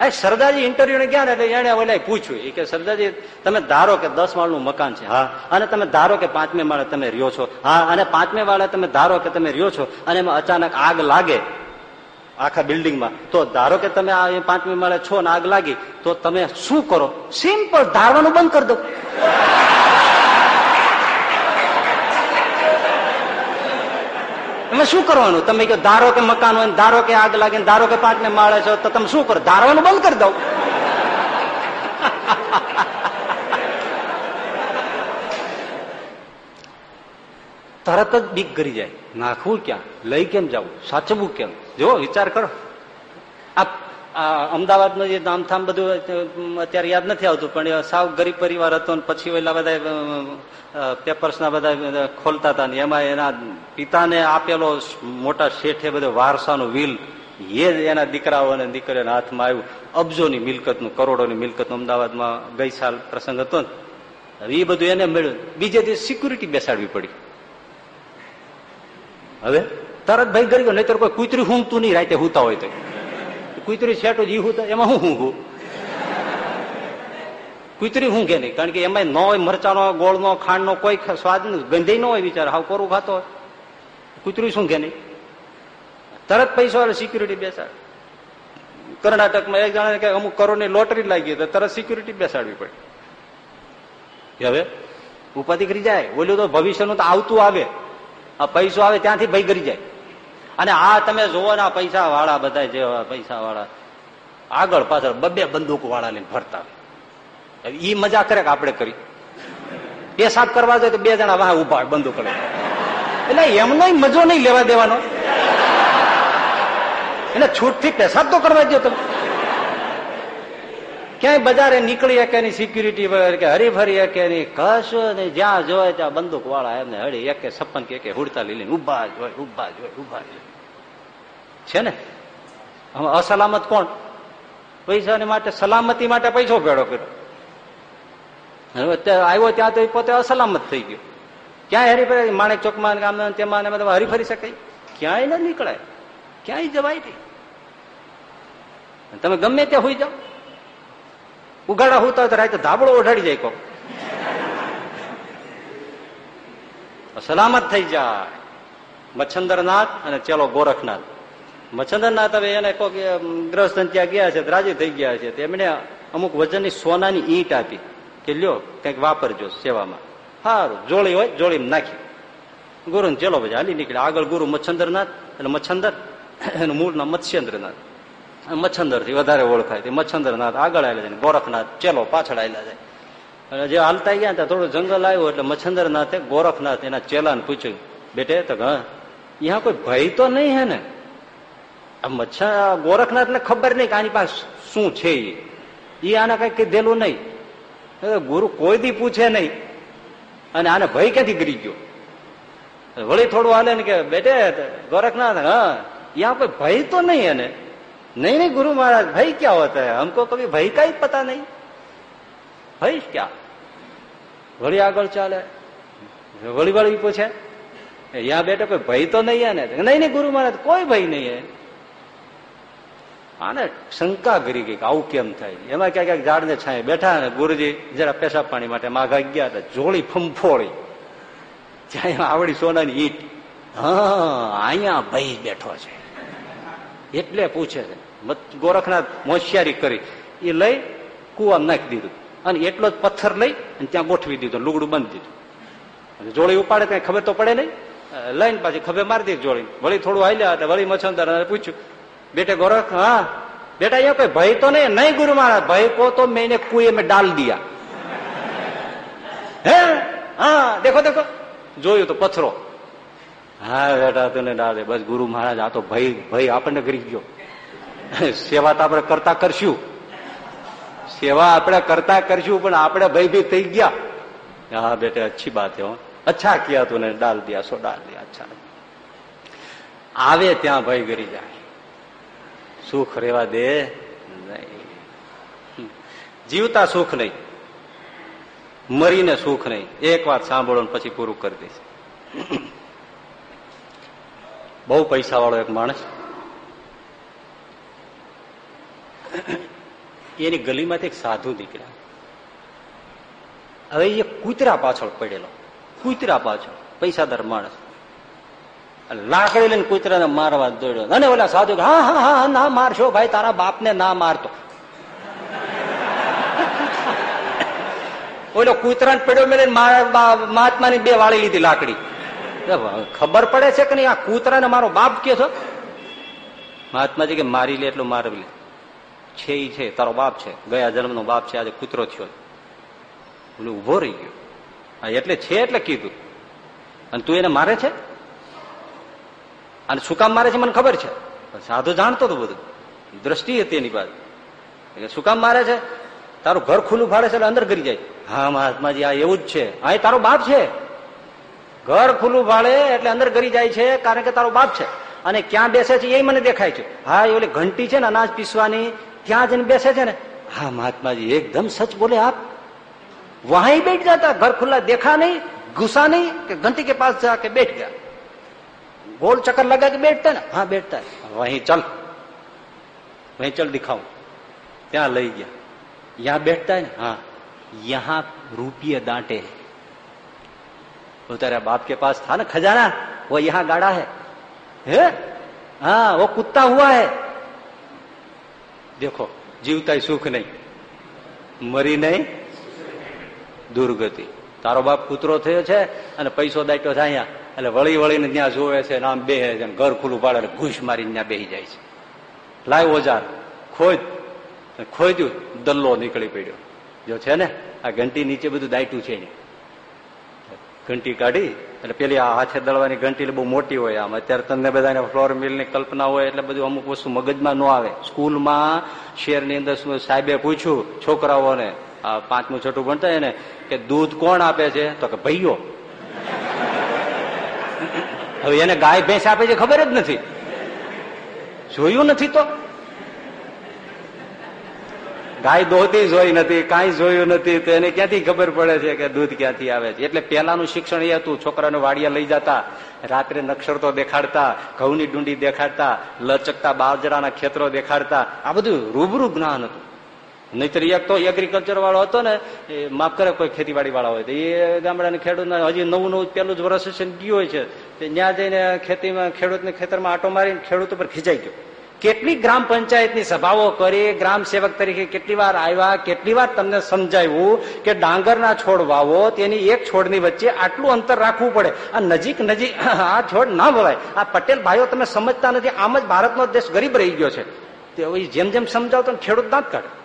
આ સરદારજી ઇન્ટરવ્યુ ને ગયા ને એટલે એને ઓલા પૂછ્યું. કે સરદારજી તમે ધારો કે દસ માળનું મકાન છે. હા. અને તમે ધારો કે પાંચમે માળે તમે રહ્યો છો. હા અને પાંચમે માળે તમે ધારો કે તમે રહ્યો છો અને એમાં અચાનક આગ લાગે આખા બિલ્ડિંગમાં તો ધારો કે તમે આ પાંચમી માળે છો ને આગ લાગી તો તમે શું કરો? સિમ્પલ ધારવાનું બંધ કરી દો. તમે શું કરવાનું? તમે કહો, ધારો કે મકાન હોય ધારો કે આગ લાગે ધારો કે પાંચમે માળે છો, તો તમે શું કરો? ધારવાનું બંધ કરી દો તરત જ બીક કરી જાય. નાખવું ક્યાં? લઈ કેમ જવું સાચવવું કેમ? જો, વિચાર કરો. આ અમદાવાદનું જે નામથામ બધું અત્યારે યાદ નથી આવતું, પણ સાવ ગરીબ પરિવાર હતો ને પછી ઓલા બધા પેપર્સના બધા ખોલતા હતા ને એમાં એના પિતાને આપેલો મોટા શેઠે બધો વારસાનું વિલ, એ એના દીકરાઓ અને દીકરીઓના હાથમાં આવ્યું. અબજોની મિલકતનું, કરોડોની મિલકતનું અમદાવાદમાં ગઈ સાલ પ્રસંગ હતો ને. એ બધું એને મળ્યું. બીજે દિવસ સિક્યુરિટી બેસાડવી પડી. હવે? તરત ભાઈ ગરીબ નહીં કોઈ કૂતરી હુંગતું નહીં, રાતે હુતા હોય તો. કુતરી શેટું જી તો, એમાં હું હું કુતરી કે નહીં? કારણ કે એમાં ન હોય મરચાનો, ગોળનો, ખાંડનો કોઈ સ્વાદ ગંધે ન હોય વિચાર હાવ કોરું ખાતો હોય. કુતરી શું કે નહીં? તરત પૈસા સિક્યુરિટી બેસાડ. કર્ણાટકમાં એક જણા કે અમુક કરોડની લોટરી લાગી તો તરત સિક્યુરિટી બેસાડવી પડી. હવે ઉપાધિ કરી જાય? બોલ્યું તો ભવિષ્યનું તો આવતું આવે. આ પૈસો આવે ત્યાંથી ભાઈ કરી જાય. અને આ તમે જોવો ને પૈસા વાળા બધા જેવા પૈસા વાળા આગળ પાછળ બબે બંદૂક વાળા લઈને ફરતા ઈ મજા કરે કે આપણે કરી. પેશાબ કરવા જાય તો બે જણા વાહ ઊભા બંદૂક લઈને. એટલે એમનો મજો નહીં લેવા દેવાનો. એટલે છૂટથી પેશાબ તો કરવા દો તમે. ક્યાંય બજારે નીકળી શકે ની સિક્યુરિટી કે હરીફરી શકે ની કશું ને જ્યાં જોય ત્યાં બંદૂક વાળા એમને હળી એકે સપન કે એકે હુડતા લીલી ઊભા જ હોય ઊભા જ હોય ઊભા જ હોય. છે ને? અસલામત કોણ? પૈસાની માટે, સલામતી માટે પૈસો ભેળો કર્યો. હવે આવ્યો ત્યાં તો પોતે અસલામત થઈ ગયો. ક્યાંય હરીફરી માણેક ચોકમાં ગામમાં તેમાં ને બધા હરી શકાય. ક્યાંય ન નીકળાય. ક્યાંય જવાય નહીં. તમે ગમે ત્યાં હોઈ જાઓ. ઉગાડા હોતા હોય તો રાતે ધાબળો ઓઢાડી જાય કોક. સલામત થઈ જાય. મચ્છંદરનાથ અને ચેલો ગોરખનાથ. મચ્છંદરનાથ હવે એને કોઈક ગ્રહસ્થ ત્યાં ગયા છે, રાજી થઈ ગયા છે. એમણે અમુક વજનની સોનાની ઈંટ આપી કે લ્યો, કંઈક વાપરજો સેવામાં. સારું જોડી હોય જોળી નાખી. ગુરુ ચેલો પછી હાલી નીકળ્યા. આગળ ગુરુ મચ્છંદરનાથ, એટલે મચ્છંદર, એનું મૂળ નામ મત્સ્યેન્દ્રનાથ. મચ્છંદરથી વધારે ઓળખાય તે મચ્છંદરનાથ. આગળ આવેલા જાય ગોરખનાથ, ચેલો પાછળ આવેલા જાય જે હાલતા ગયા ત્યાં થોડું જંગલ આવ્યું એટલે મચ્છંદરનાથે ગોરખનાથ એના ચેલાને પૂછ્યું, બેટે, તો હા અહીંયા કોઈ ભય તો નહીં હે ને? મચ્છર મચ્છા ગોરખનાથને ખબર નહીં કે આની પાસે શું છે એ. આને કઈ કીધેલું નહીં. ગુરુ કોઈ દી પૂછે નહીં. અને આને ભય ક્યાંથી ગરી ગયો? વળી થોડું હાલે ને કે, બેટે, ગોરખનાથ, હા, યા કોઈ ભય તો નહીં એને? નહીં નહીં, ગુરુ મહારાજ, ભય ક્યાં હોતા હે હમકો કભી ભય કઈ પતા નહીં. ભય ક્યાં? વળી આગળ ચાલે. વળી વળી પૂછે. યા બેટા, કોઈ ભય તો નહીં ને નહીં નહીં, ગુરુ મહારાજ, કોઈ ભય નહીં આને શંકા કરી ગઈ કે આવું કેમ થાય? એમાં ક્યાંક ક્યાંક ઝાડને છાંય બેઠા ને ગુરુજી જરા પેશાબ પાણી માટે માઘા ગયા હતા જોડી ફંફોળી. જ્યાં આવડી સોનાની ઈટ. હા, અહીંયા ભાઈ બેઠો છે. એટલે પૂછે છે ગોરખનાથ હોશિયારી કરી. એ લઈ કુવા નાખી દીધું. અને એટલો જ પથ્થર લઈ અને ત્યાં ગોઠવી દીધો, લુગડું બંધ દીધું. જોડી ઉપાડે કઈ ખબર તો પડે નહીં? લઈને પાછી ખભે મારી દીધી જોડી વળી થોડું હાલ્યા એટલે વળી મચ્છંદર પૂછ્યું બેટે ગોરખ, હા. બેટા અહીંયા કોઈ ભય તો નહીં નહીં ગુરુ મહારાજ. ભય કો તો મેં કુએ મેં ડાલ દિયા. હે? હા, દેખો દેખો. જોયું તો પથરો. હા, બેટા, તને ડાલ બસ ગુરુ મહારાજ, આ તો ભય ભય આપણને કરી ગયો. સેવા તો આપણે કરતા કરશું. સેવા આપણે કરતા કરશું, પણ આપણે ભયભીત થઈ ગયા. હા, બેટા, અચ્છી બાત હે. અચ્છા ક્યાં તું ડાલ દિયા, સો ડાલ દિયા, અચ્છા. આવે ત્યાં ભય ગરી જાય. સુખ રેવા દે જીવતા સુખ નહીં. મરીને સુખ નહીં. એક વાત સાંભળો પછી પૂરું કરી દઈશ. બહુ પૈસા વાળો એક માણસ એની ગલીમાંથી એક સાધુ નીકળ્યા. હવે એ કૂતરા પાછળ પડેલો. કૂતરા પાછળ. પૈસાદાર માણસ. લાકડી લઈને કૂતરાને મારવા દોડ્યો. અને ઓલા સાધુ હા હા હા ના મારશો ભાઈ, તારા બાપને ના મારતો. ઓલો કૂતરાને પડ્યો મેળવીને મહાત્માની બે વાળી લીધી લાકડી. ખબર પડે છે કે નહીં, આ કૂતરાને મારો બાપ કે છો? મહાત્માજી કે, મારી લે, એટલું મારવી લે. છે ઈ છે, તારો બાપ છે. ગયા જન્મનો બાપ છે, આજે કૂતરો થયો ઓલું ઊભો રહી ગયો. એટલે છે એટલે કીધું. અને તું એને મારે છે? અને શું કામ મારે છે મને ખબર છે? સાધુ જાણતો હતો બધું. દ્રષ્ટિ હતી એની પાસે. એટલે શું કામ મારે છે? તારું ઘર ખુલ્લું ફાડે છે એટલે અંદર કરી જાય. હા, મહાત્માજી, આ એવું જ છે. હા, એ તારો બાપ છે. ઘર ખુલ્લું ફાડે એટલે અંદર કરી જાય છે, કારણ કે તારો બાપ છે. અને ક્યાં બેસે છે એ મને દેખાય છે. હા, એ ઓલી ઘંટી છે ને અનાજ પીસવાની, ત્યાં જઈને બેસે છે ને. હા, મહાત્માજી, એકદમ સચ બોલે આપ. વહાઈ બેઠ જતા, ઘર ખુલ્લા દેખા નહીં ગુસ્સા નહીં, કે ઘંટી કે પાસ જા કે બેઠ ગયા. गोल चक्कर लगा के बैठता ना हाँ बैठता है वहीं चल वहीं चल दिखाऊं ત્યાં લઈ ગયા यहाँ बैठता है ना हाँ यहाँ रुपये दांटे है वो तेरा बाप के पास था ना खजाना वो यहाँ गाड़ा है है हाँ वो कुत्ता हुआ है देखो જીવતા સુખ નહીં મરી નહીં દુર્ગતિ તારો બાપ કૂતરો થયો છે અને પૈસો દાટ્યો છે અહીંયા એટલે વળી વળીને ત્યાં જોવે છે આમ બે છે ઘર ખુલ્લું પાડે ઘૂસ મારીને ત્યાં બેસી જાય છે. લાય ઓજાર ખોજ ખોજ્યું દલ્લો નીકળી પડ્યો. જો છે ને, આ ઘંટી નીચે બધું દાયટું છે ને. ઘંટી કાઢી, એટલે પેલી આ હાથે દળવાની ઘંટી બહુ મોટી હોય આમ. અત્યારે તમને બધાને ફ્લોર મિલની કલ્પના હોય એટલે બધું અમુક વસ્તુ મગજમાં ન આવે. સ્કૂલમાં શેરની અંદર સાહેબે પૂછ્યું છોકરાઓને પાંચમું છઠ્ઠું ભણતા એને કે દૂધ કોણ આપે છે? તો કે ભાઈઓ હવે એને ગાય ભેંસ આપે છે ખબર જ નથી. જોયું નથી તો? ગાય દોહતી જોઈ નથી, કાંઈ જોયું નથી, તો એને ક્યાંથી ખબર પડે છે કે દૂધ ક્યાંથી આવે છે? એટલે પહેલાનું શિક્ષણ એ હતું, છોકરાને વાડિયા લઈ જતા, રાત્રે નક્ષરતો દેખાડતા, ઘઉંની ડુંડી દેખાડતા, લચકતા બાજરાના ખેતરો દેખાડતા, આ બધું રૂબરૂ જ્ઞાન હતું. નહીતર એક તો એગ્રીકલ્ચર વાળો હતો ને, એ માફ કરે, કોઈ ખેતીવાડી વાળા હોય તો, એ ગામડાના ખેડૂત હજી નવું નવું પેલું જ વર્ષ છે ગયું હોય છે ત્યાં જઈને ખેતીમાં, ખેડૂતને ખેતરમાં આટો મારીને ખેડૂત ઉપર ખીચાઈ ગયો. કેટલી ગ્રામ પંચાયતની સભાઓ કરી, ગ્રામ સેવક તરીકે કેટલી વાર આવ્યા, કેટલી વાર તમને સમજાવ્યું કે ડાંગરના છોડ વાવો, તેની એક છોડની વચ્ચે આટલું અંતર રાખવું પડે. આ નજીક નજીક આ છોડ ના બોલાય આ પટેલ ભાઈઓ તમે સમજતા નથી, આમ જ ભારતનો દેશ ગરીબ રહી ગયો છે. તે જેમ જેમ સમજાવતો ખેડૂત દાંત કાઢે.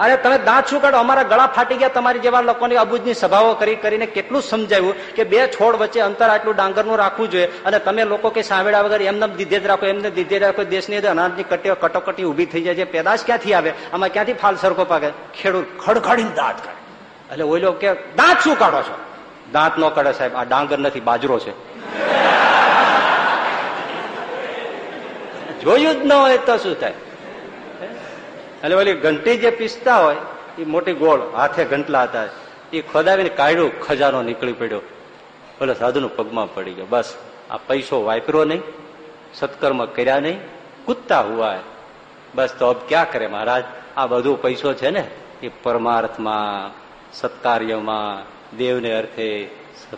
અરે તમે દાંત શું કાઢો? અમારા ગળા ફાટી ગયા, તમારી જેવા લોકોની અબુજની સભાઓ કરી કરીને કેટલું સમજાવ્યું કે બે છોડ વચ્ચે અંતર આટલું ડાંગરનું રાખવું જોઈએ અને તમે લોકો કે સાંભળ્યા વગર એમને દીધે જ રાખો, એમને દીધે રાખો, દેશની અંદર અનાજની કટી કટોકટી ઊભી થઈ જાય છે, પેદાશ ક્યાંથી આવે? આમાં ક્યાંથી ફાલ સરખો પાકે? ખેડૂત ખડખડીને દાંત કાઢે. એટલે ઓઈલો કે, દાંત શું કાઢો છો? દાંત નો કાઢે સાહેબ, આ ડાંગર નથી, બાજરો છે. જોયું જ ન હોય તો શું થાય? એટલે ઓલી ઘંટી જે પીસતા હોય, એ મોટી ગોળ હાથે ઘંટલા હતા. એ ખોદાવીને કાઢ્યું, ખજાનો નીકળી પડ્યો. એટલે સાધુનું પગમાં પડી ગયો. બસ, આ પૈસો વાપરો નહીં, સત્કર્મ કર્યા નહીં, કૂદતા હુઆ બસ તો અબ ક્યાં કરે મહારાજ? આ બધું પૈસો છે ને, એ પરમાર્થમાં, સત્કાર્યમાં, દેવને અર્થે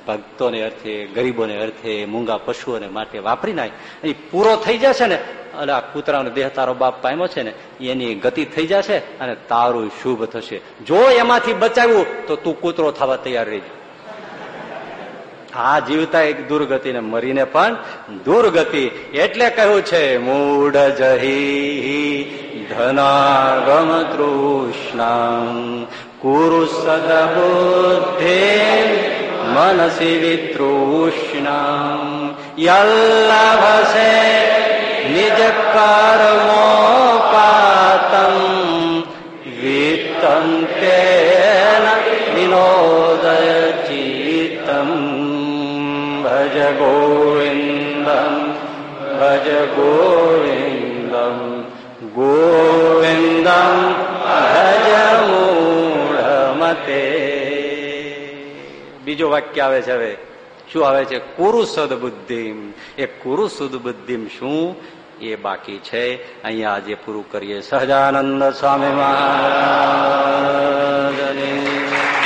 ભક્તોને અર્થે, ગરીબોને અર્થે, મૂંગા પશુઓને માટે વાપરી નાખે. એ પૂરો થઈ જશે ને, અને આ કૂતરાનો દેહ તારો બાપ પામ્યો છે ને એની ગતિ થઈ જશે અને તારું શુભ થશે. જો એમાંથી બચાવ્યું, તો તું કૂતરો થવા તૈયાર રહેજો. આ જીવતા એક દુર્ગતિ ને મરીને પણ દુર્ગતિ એટલે કહ્યું છે, મૂઢ જહી ધનાગમ તૃષ્ણા कुरु पुरुसदबुद्धे मनसि वितृष्णाम् यल्लभसे निजकर्मोपातम् वित्तन्तेन विनोदयचीतम् भज गोविन्दम् भजगोविन्दम् गोविन्दम् भज બીજો વાક્ય આવે છે હવે. શું આવે છે? કુરુ સદબુદ્ધિમ એ કુરુ સદબુદ્ધિમ શું? એ બાકી છે. અહીંયા આજે પૂરું કરીએ. સહજાનંદ સ્વામી મહારાજ.